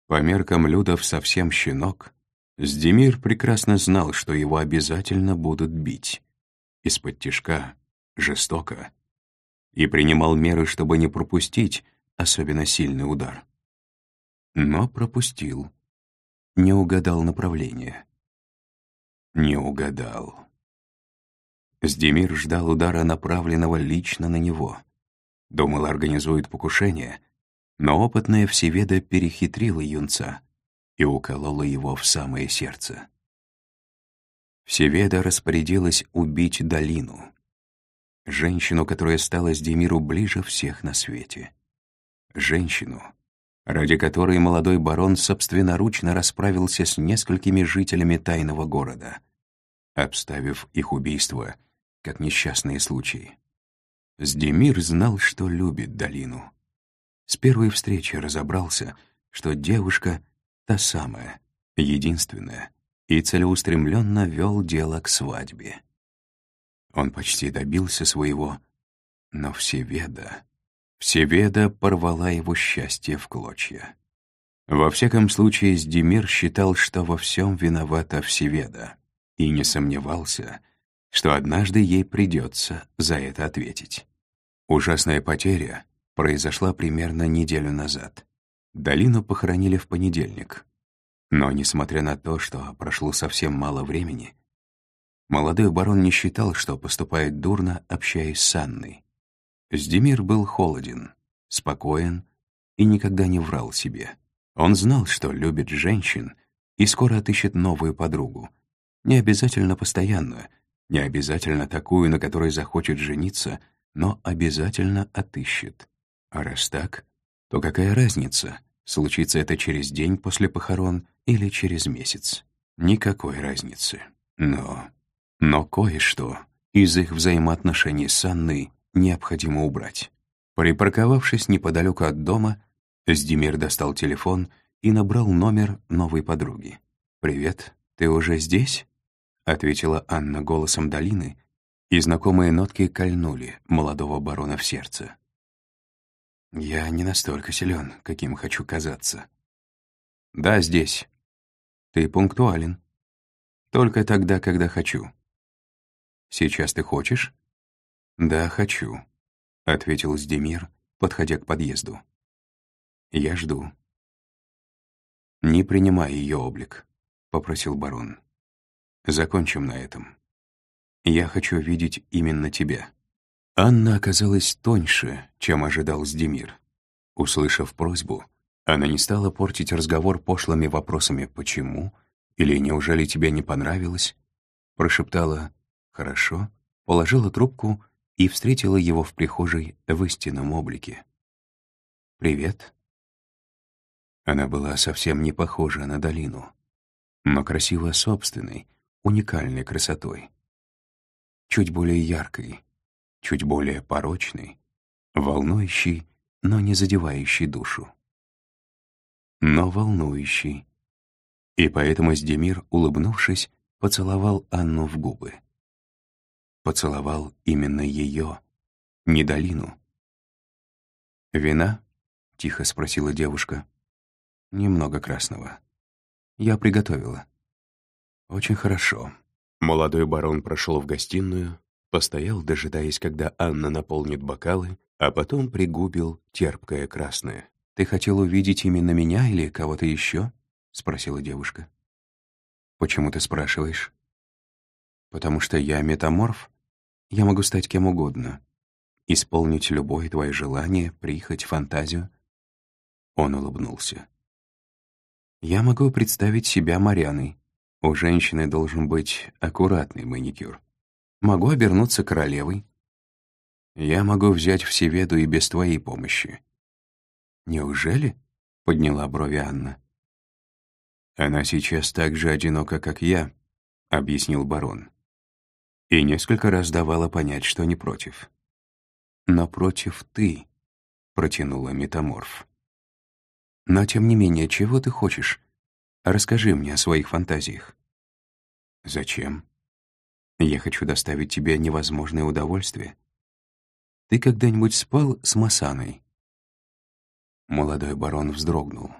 по меркам Людов совсем щенок, Сдемир прекрасно знал, что его обязательно будут бить. Из-под тишка, жестоко. И принимал меры, чтобы не пропустить особенно сильный удар. Но пропустил. Не угадал направление. Не угадал. Сдемир ждал удара, направленного лично на него. Думал, организует покушение, но опытная Всеведа перехитрила юнца и уколола его в самое сердце. Всеведа распорядилась убить Долину, женщину, которая стала Сдемиру ближе всех на свете женщину, ради которой молодой барон собственноручно расправился с несколькими жителями тайного города, обставив их убийство как несчастные случаи. Сдемир знал, что любит долину. С первой встречи разобрался, что девушка — та самая, единственная, и целеустремленно вел дело к свадьбе. Он почти добился своего, но Всеведа Всеведа порвала его счастье в клочья. Во всяком случае, Сдемир считал, что во всем виновата Всеведа, и не сомневался, что однажды ей придется за это ответить. Ужасная потеря произошла примерно неделю назад. Долину похоронили в понедельник. Но, несмотря на то, что прошло совсем мало времени, молодой барон не считал, что поступает дурно, общаясь с Анной. Сдемир был холоден, спокоен и никогда не врал себе. Он знал, что любит женщин и скоро отыщет новую подругу. Не обязательно постоянную, не обязательно такую, на которой захочет жениться, но обязательно отыщет. А раз так, то какая разница, случится это через день после похорон или через месяц? Никакой разницы. Но... Но кое-что из их взаимоотношений с Анной необходимо убрать. Припарковавшись неподалеку от дома, Сдемир достал телефон и набрал номер новой подруги. «Привет, ты уже здесь?» — ответила Анна голосом долины, и знакомые нотки кольнули молодого барона в сердце. «Я не настолько силен, каким хочу казаться». «Да, здесь. Ты пунктуален. Только тогда, когда хочу». «Сейчас ты хочешь?» «Да, хочу», — ответил Сдемир, подходя к подъезду. «Я жду». «Не принимай ее облик», — попросил барон. «Закончим на этом. Я хочу видеть именно тебя». Анна оказалась тоньше, чем ожидал Сдемир. Услышав просьбу, она не стала портить разговор пошлыми вопросами «почему?» или «неужели тебе не понравилось?» Прошептала «хорошо», положила трубку и встретила его в прихожей в истинном облике. «Привет». Она была совсем не похожа на долину, но красиво собственной, уникальной красотой. Чуть более яркой, чуть более порочный, волнующий, но не задевающий душу. Но волнующий. И поэтому Сдемир, улыбнувшись, поцеловал Анну в губы. Поцеловал именно ее, не долину. «Вина?» — тихо спросила девушка. «Немного красного. Я приготовила». «Очень хорошо». Молодой барон прошел в гостиную, Постоял, дожидаясь, когда Анна наполнит бокалы, а потом пригубил терпкое красное. «Ты хотел увидеть именно меня или кого-то еще?» — спросила девушка. «Почему ты спрашиваешь?» «Потому что я метаморф. Я могу стать кем угодно. Исполнить любое твое желание, прихоть, фантазию». Он улыбнулся. «Я могу представить себя Марьяной. У женщины должен быть аккуратный маникюр. Могу обернуться королевой. Я могу взять всеведу и без твоей помощи. Неужели? — подняла брови Анна. Она сейчас так же одинока, как я, — объяснил барон. И несколько раз давала понять, что не против. Но против ты, — протянула метаморф. Но, тем не менее, чего ты хочешь? Расскажи мне о своих фантазиях. Зачем? Я хочу доставить тебе невозможное удовольствие. Ты когда-нибудь спал с Масаной?» Молодой барон вздрогнул.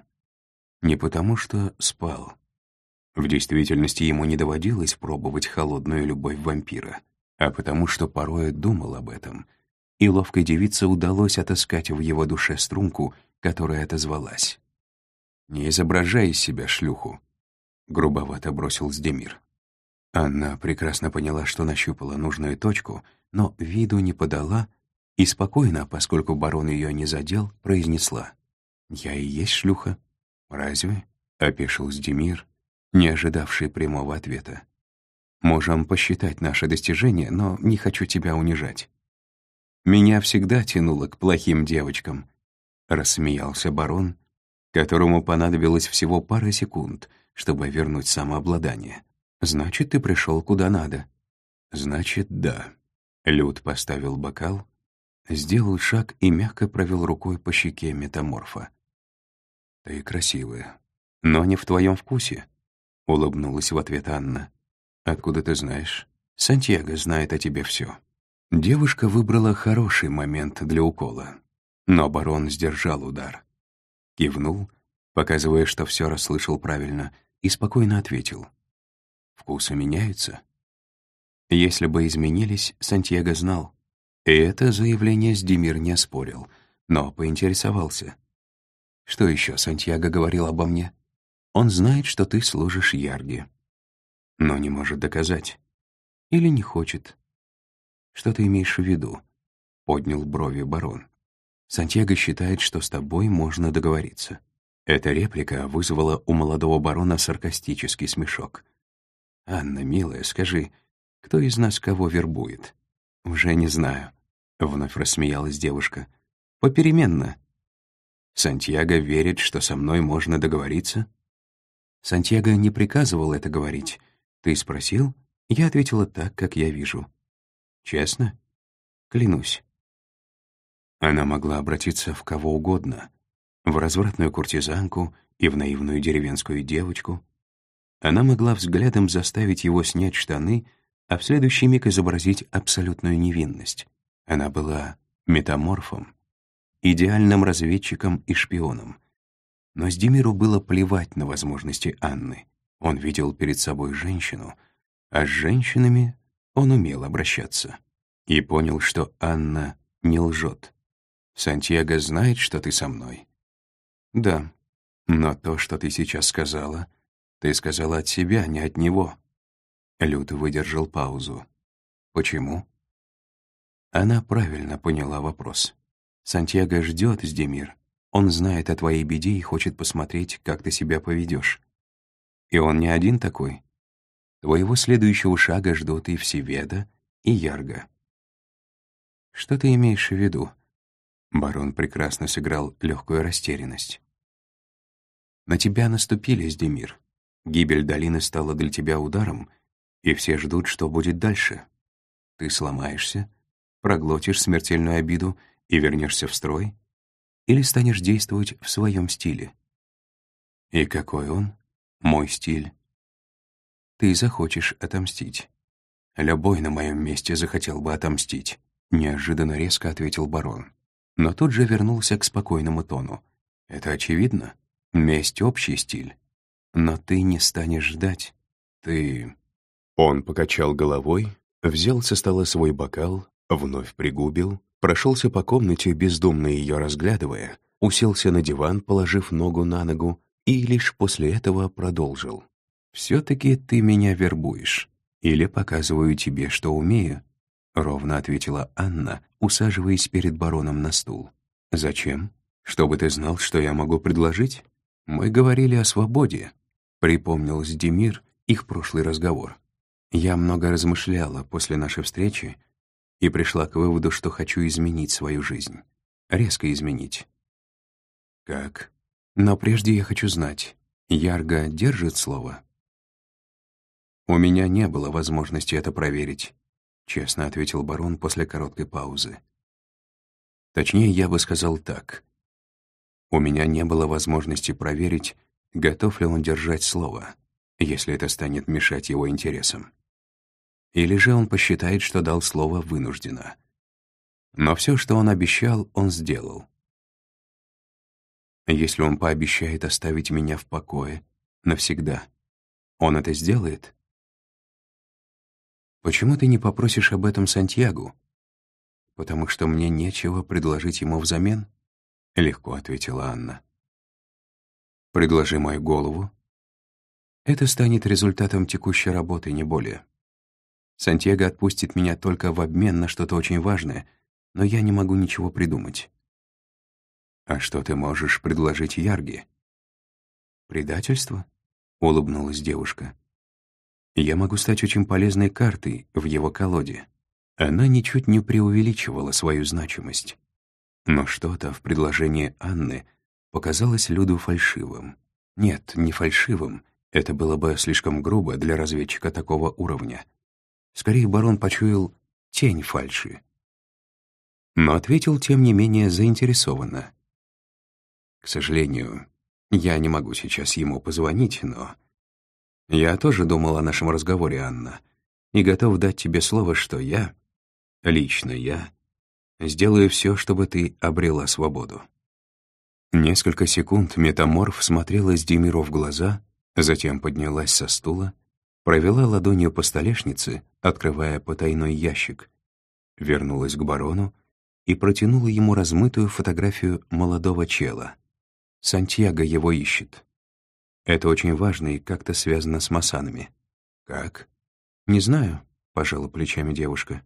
Не потому что спал. В действительности ему не доводилось пробовать холодную любовь вампира, а потому что порой думал об этом, и ловкой девице удалось отыскать в его душе струнку, которая отозвалась. «Не изображай из себя шлюху», — грубовато бросил Сдемир. Анна прекрасно поняла, что нащупала нужную точку, но виду не подала и спокойно, поскольку барон ее не задел, произнесла. «Я и есть шлюха». «Разве?» — опешил Сдемир, не ожидавший прямого ответа. «Можем посчитать наши достижения, но не хочу тебя унижать». «Меня всегда тянуло к плохим девочкам», — рассмеялся барон, которому понадобилось всего пара секунд, чтобы вернуть самообладание. Значит, ты пришел куда надо. Значит, да. Люд поставил бокал, сделал шаг и мягко провел рукой по щеке метаморфа. Ты красивая, но не в твоем вкусе, улыбнулась в ответ Анна. Откуда ты знаешь? Сантьяго знает о тебе все. Девушка выбрала хороший момент для укола, но барон сдержал удар. Кивнул, показывая, что все расслышал правильно, и спокойно ответил — Вкусы меняются. Если бы изменились, Сантьяго знал. И это заявление Сдемир не оспорил, но поинтересовался. Что еще Сантьяго говорил обо мне? Он знает, что ты служишь Ярге. Но не может доказать. Или не хочет. Что ты имеешь в виду? Поднял брови барон. Сантьяго считает, что с тобой можно договориться. Эта реплика вызвала у молодого барона саркастический смешок. «Анна, милая, скажи, кто из нас кого вербует?» «Уже не знаю», — вновь рассмеялась девушка. «Попеременно». «Сантьяго верит, что со мной можно договориться?» «Сантьяго не приказывал это говорить. Ты спросил?» Я ответила так, как я вижу. «Честно?» «Клянусь». Она могла обратиться в кого угодно, в развратную куртизанку и в наивную деревенскую девочку, она могла взглядом заставить его снять штаны, а в следующий миг изобразить абсолютную невинность. Она была метаморфом, идеальным разведчиком и шпионом. Но Сдемиру было плевать на возможности Анны. Он видел перед собой женщину, а с женщинами он умел обращаться. И понял, что Анна не лжет. «Сантьяго знает, что ты со мной?» «Да, но то, что ты сейчас сказала, — ты сказала от себя, не от него. Люд выдержал паузу. Почему? Она правильно поняла вопрос. Сантьяго ждет, Сдемир. Он знает о твоей беде и хочет посмотреть, как ты себя поведешь. И он не один такой. Твоего следующего шага ждут и Всеведа, и Ярга. Что ты имеешь в виду? Барон прекрасно сыграл легкую растерянность. На тебя наступили, Сдемир. Гибель долины стала для тебя ударом, и все ждут, что будет дальше. Ты сломаешься, проглотишь смертельную обиду и вернешься в строй, или станешь действовать в своем стиле. И какой он? Мой стиль. Ты захочешь отомстить. Любой на моем месте захотел бы отомстить, неожиданно резко ответил барон. Но тут же вернулся к спокойному тону. Это очевидно. Месть — общий стиль. Но ты не станешь ждать. Ты... Он покачал головой, взял со стола свой бокал, вновь пригубил, прошелся по комнате, бездумно ее разглядывая, уселся на диван, положив ногу на ногу, и лишь после этого продолжил. «Все-таки ты меня вербуешь. Или показываю тебе, что умею», — ровно ответила Анна, усаживаясь перед бароном на стул. «Зачем? Чтобы ты знал, что я могу предложить?» «Мы говорили о свободе», — припомнил Демир их прошлый разговор. «Я много размышляла после нашей встречи и пришла к выводу, что хочу изменить свою жизнь. Резко изменить». «Как?» «Но прежде я хочу знать, Ярго держит слово?» «У меня не было возможности это проверить», — честно ответил барон после короткой паузы. Точнее, я бы сказал так. У меня не было возможности проверить, готов ли он держать слово, если это станет мешать его интересам. Или же он посчитает, что дал слово вынужденно. Но все, что он обещал, он сделал. Если он пообещает оставить меня в покое навсегда, он это сделает? Почему ты не попросишь об этом Сантьягу? Потому что мне нечего предложить ему взамен? — легко ответила Анна. «Предложи мою голову. Это станет результатом текущей работы, не более. Сантьяго отпустит меня только в обмен на что-то очень важное, но я не могу ничего придумать». «А что ты можешь предложить Ярге?» «Предательство?» — улыбнулась девушка. «Я могу стать очень полезной картой в его колоде». Она ничуть не преувеличивала свою значимость. Но что-то в предложении Анны показалось Люду фальшивым. Нет, не фальшивым, это было бы слишком грубо для разведчика такого уровня. Скорее, барон почуял тень фальши. Но ответил, тем не менее, заинтересованно. «К сожалению, я не могу сейчас ему позвонить, но...» «Я тоже думал о нашем разговоре, Анна, и готов дать тебе слово, что я, лично я, Сделаю все, чтобы ты обрела свободу». Несколько секунд метаморф смотрела Демиру в глаза, затем поднялась со стула, провела ладонью по столешнице, открывая потайной ящик, вернулась к барону и протянула ему размытую фотографию молодого чела. Сантьяго его ищет. Это очень важно и как-то связано с масанами. «Как?» «Не знаю», — пожала плечами девушка.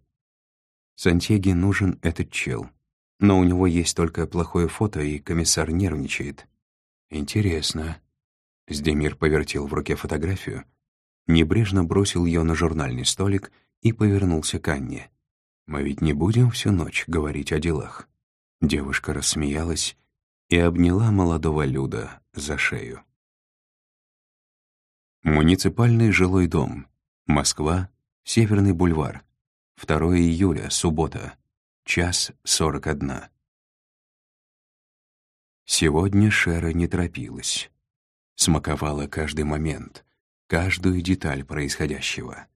Сантьяге нужен этот чел. Но у него есть только плохое фото, и комиссар нервничает. Интересно. Сдемир повертел в руке фотографию, небрежно бросил ее на журнальный столик и повернулся к Анне. «Мы ведь не будем всю ночь говорить о делах». Девушка рассмеялась и обняла молодого Люда за шею. Муниципальный жилой дом. Москва. Северный бульвар. 2 июля, суббота, час 41. Сегодня Шера не торопилась. Смаковала каждый момент, каждую деталь происходящего.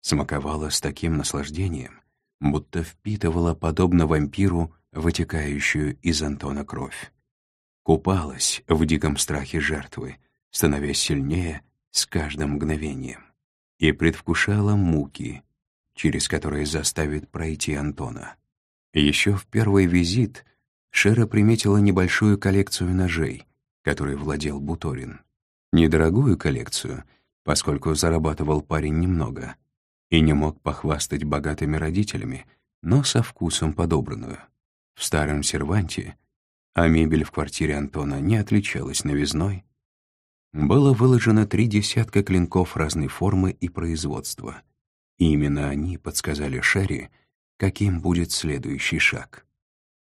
Смаковала с таким наслаждением, будто впитывала, подобно вампиру, вытекающую из Антона кровь. Купалась в диком страхе жертвы, становясь сильнее с каждым мгновением. И предвкушала муки, через которые заставит пройти Антона. Еще в первый визит Шера приметила небольшую коллекцию ножей, которой владел Буторин. Недорогую коллекцию, поскольку зарабатывал парень немного и не мог похвастать богатыми родителями, но со вкусом подобранную. В старом серванте, а мебель в квартире Антона не отличалась новизной, было выложено три десятка клинков разной формы и производства. И именно они подсказали Шерри, каким будет следующий шаг.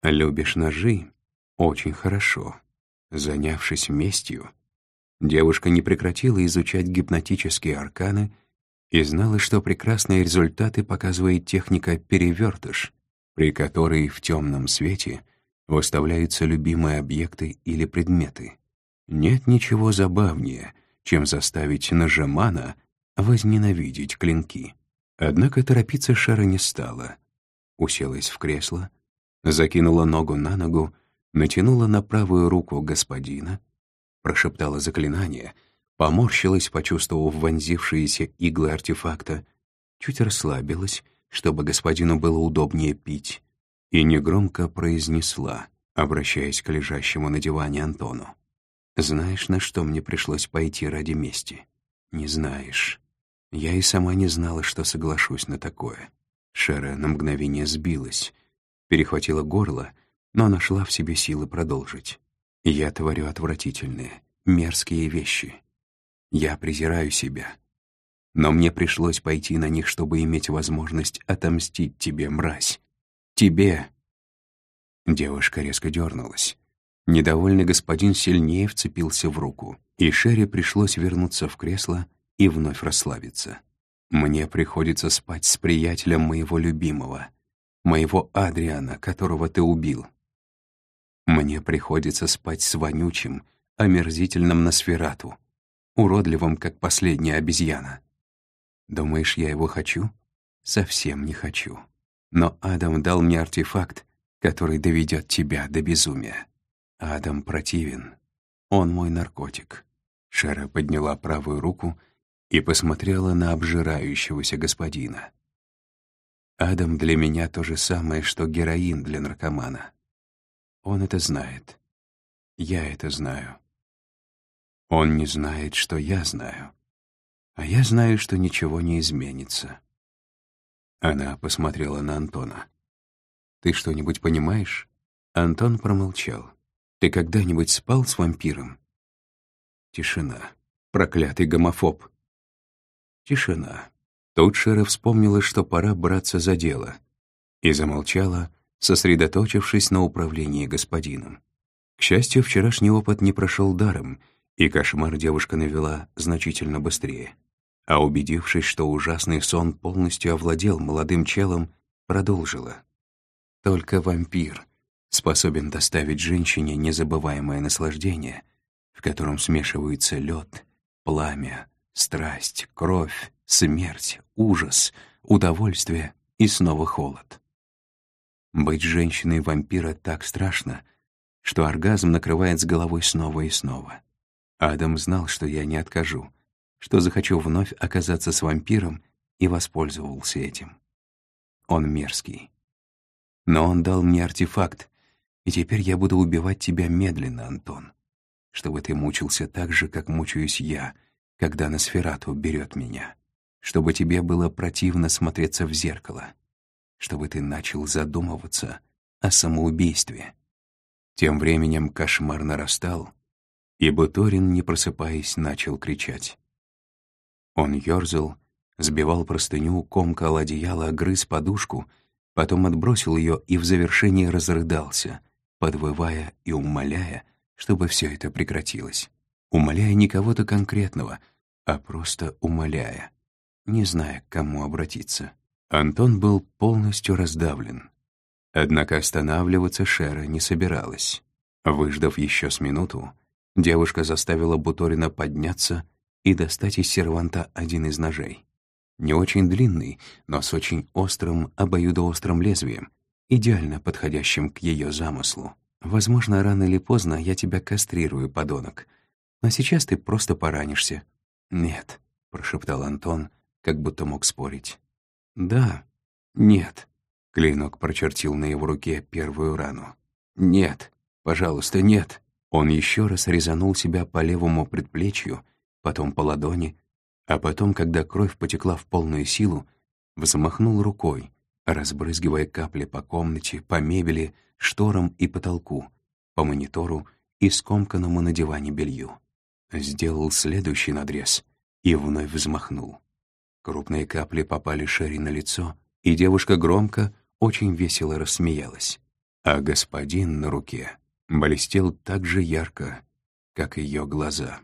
«Любишь ножи? Очень хорошо». Занявшись местью, девушка не прекратила изучать гипнотические арканы и знала, что прекрасные результаты показывает техника «перевертыш», при которой в темном свете выставляются любимые объекты или предметы. Нет ничего забавнее, чем заставить нажимана возненавидеть клинки. Однако торопиться Шара не стала. Уселась в кресло, закинула ногу на ногу, натянула на правую руку господина, прошептала заклинание, поморщилась, почувствовав вонзившиеся иглы артефакта, чуть расслабилась, чтобы господину было удобнее пить, и негромко произнесла, обращаясь к лежащему на диване Антону. «Знаешь, на что мне пришлось пойти ради мести? Не знаешь. Я и сама не знала, что соглашусь на такое». Шера на мгновение сбилась, перехватила горло, но нашла в себе силы продолжить. «Я творю отвратительные, мерзкие вещи. Я презираю себя. Но мне пришлось пойти на них, чтобы иметь возможность отомстить тебе, мразь. Тебе!» Девушка резко дернулась. Недовольный господин сильнее вцепился в руку, и Шерри пришлось вернуться в кресло и вновь расслабиться. «Мне приходится спать с приятелем моего любимого, моего Адриана, которого ты убил. Мне приходится спать с вонючим, омерзительным Носферату, уродливым, как последняя обезьяна. Думаешь, я его хочу? Совсем не хочу. Но Адам дал мне артефакт, который доведет тебя до безумия. Адам противен. Он мой наркотик. Шера подняла правую руку и посмотрела на обжирающегося господина. Адам для меня то же самое, что героин для наркомана. Он это знает. Я это знаю. Он не знает, что я знаю. А я знаю, что ничего не изменится. Она посмотрела на Антона. «Ты что-нибудь понимаешь?» Антон промолчал. «Ты когда-нибудь спал с вампиром?» Тишина. Проклятый гомофоб. Тишина. Тут Шера вспомнила, что пора браться за дело, и замолчала, сосредоточившись на управлении господином. К счастью, вчерашний опыт не прошел даром, и кошмар девушка навела значительно быстрее. А убедившись, что ужасный сон полностью овладел молодым челом, продолжила. Только вампир способен доставить женщине незабываемое наслаждение, в котором смешиваются лед, пламя, страсть, кровь, смерть, ужас, удовольствие и снова холод. Быть женщиной-вампира так страшно, что оргазм накрывает с головой снова и снова. Адам знал, что я не откажу, что захочу вновь оказаться с вампиром, и воспользовался этим. Он мерзкий. Но он дал мне артефакт, и теперь я буду убивать тебя медленно, Антон, чтобы ты мучился так же, как мучаюсь я, когда Носферату берет меня чтобы тебе было противно смотреться в зеркало, чтобы ты начал задумываться о самоубийстве. Тем временем кошмар нарастал, и Буторин, не просыпаясь, начал кричать. Он ёрзал, сбивал простыню, комкал одеяло, грыз подушку, потом отбросил ее и в завершении разрыдался, подвывая и умоляя, чтобы все это прекратилось. Умоляя не кого-то конкретного, а просто умоляя не зная, к кому обратиться. Антон был полностью раздавлен. Однако останавливаться Шера не собиралась. Выждав еще с минуту, девушка заставила Буторина подняться и достать из серванта один из ножей. Не очень длинный, но с очень острым, обоюдоострым лезвием, идеально подходящим к ее замыслу. «Возможно, рано или поздно я тебя кастрирую, подонок. Но сейчас ты просто поранишься». «Нет», — прошептал Антон, как будто мог спорить. «Да, нет», — клинок прочертил на его руке первую рану. «Нет, пожалуйста, нет». Он еще раз резанул себя по левому предплечью, потом по ладони, а потом, когда кровь потекла в полную силу, взмахнул рукой, разбрызгивая капли по комнате, по мебели, шторам и потолку, по монитору и скомканному на диване белью. Сделал следующий надрез и вновь взмахнул. Крупные капли попали Шерри на лицо, и девушка громко, очень весело рассмеялась. А господин на руке блестел так же ярко, как ее глаза.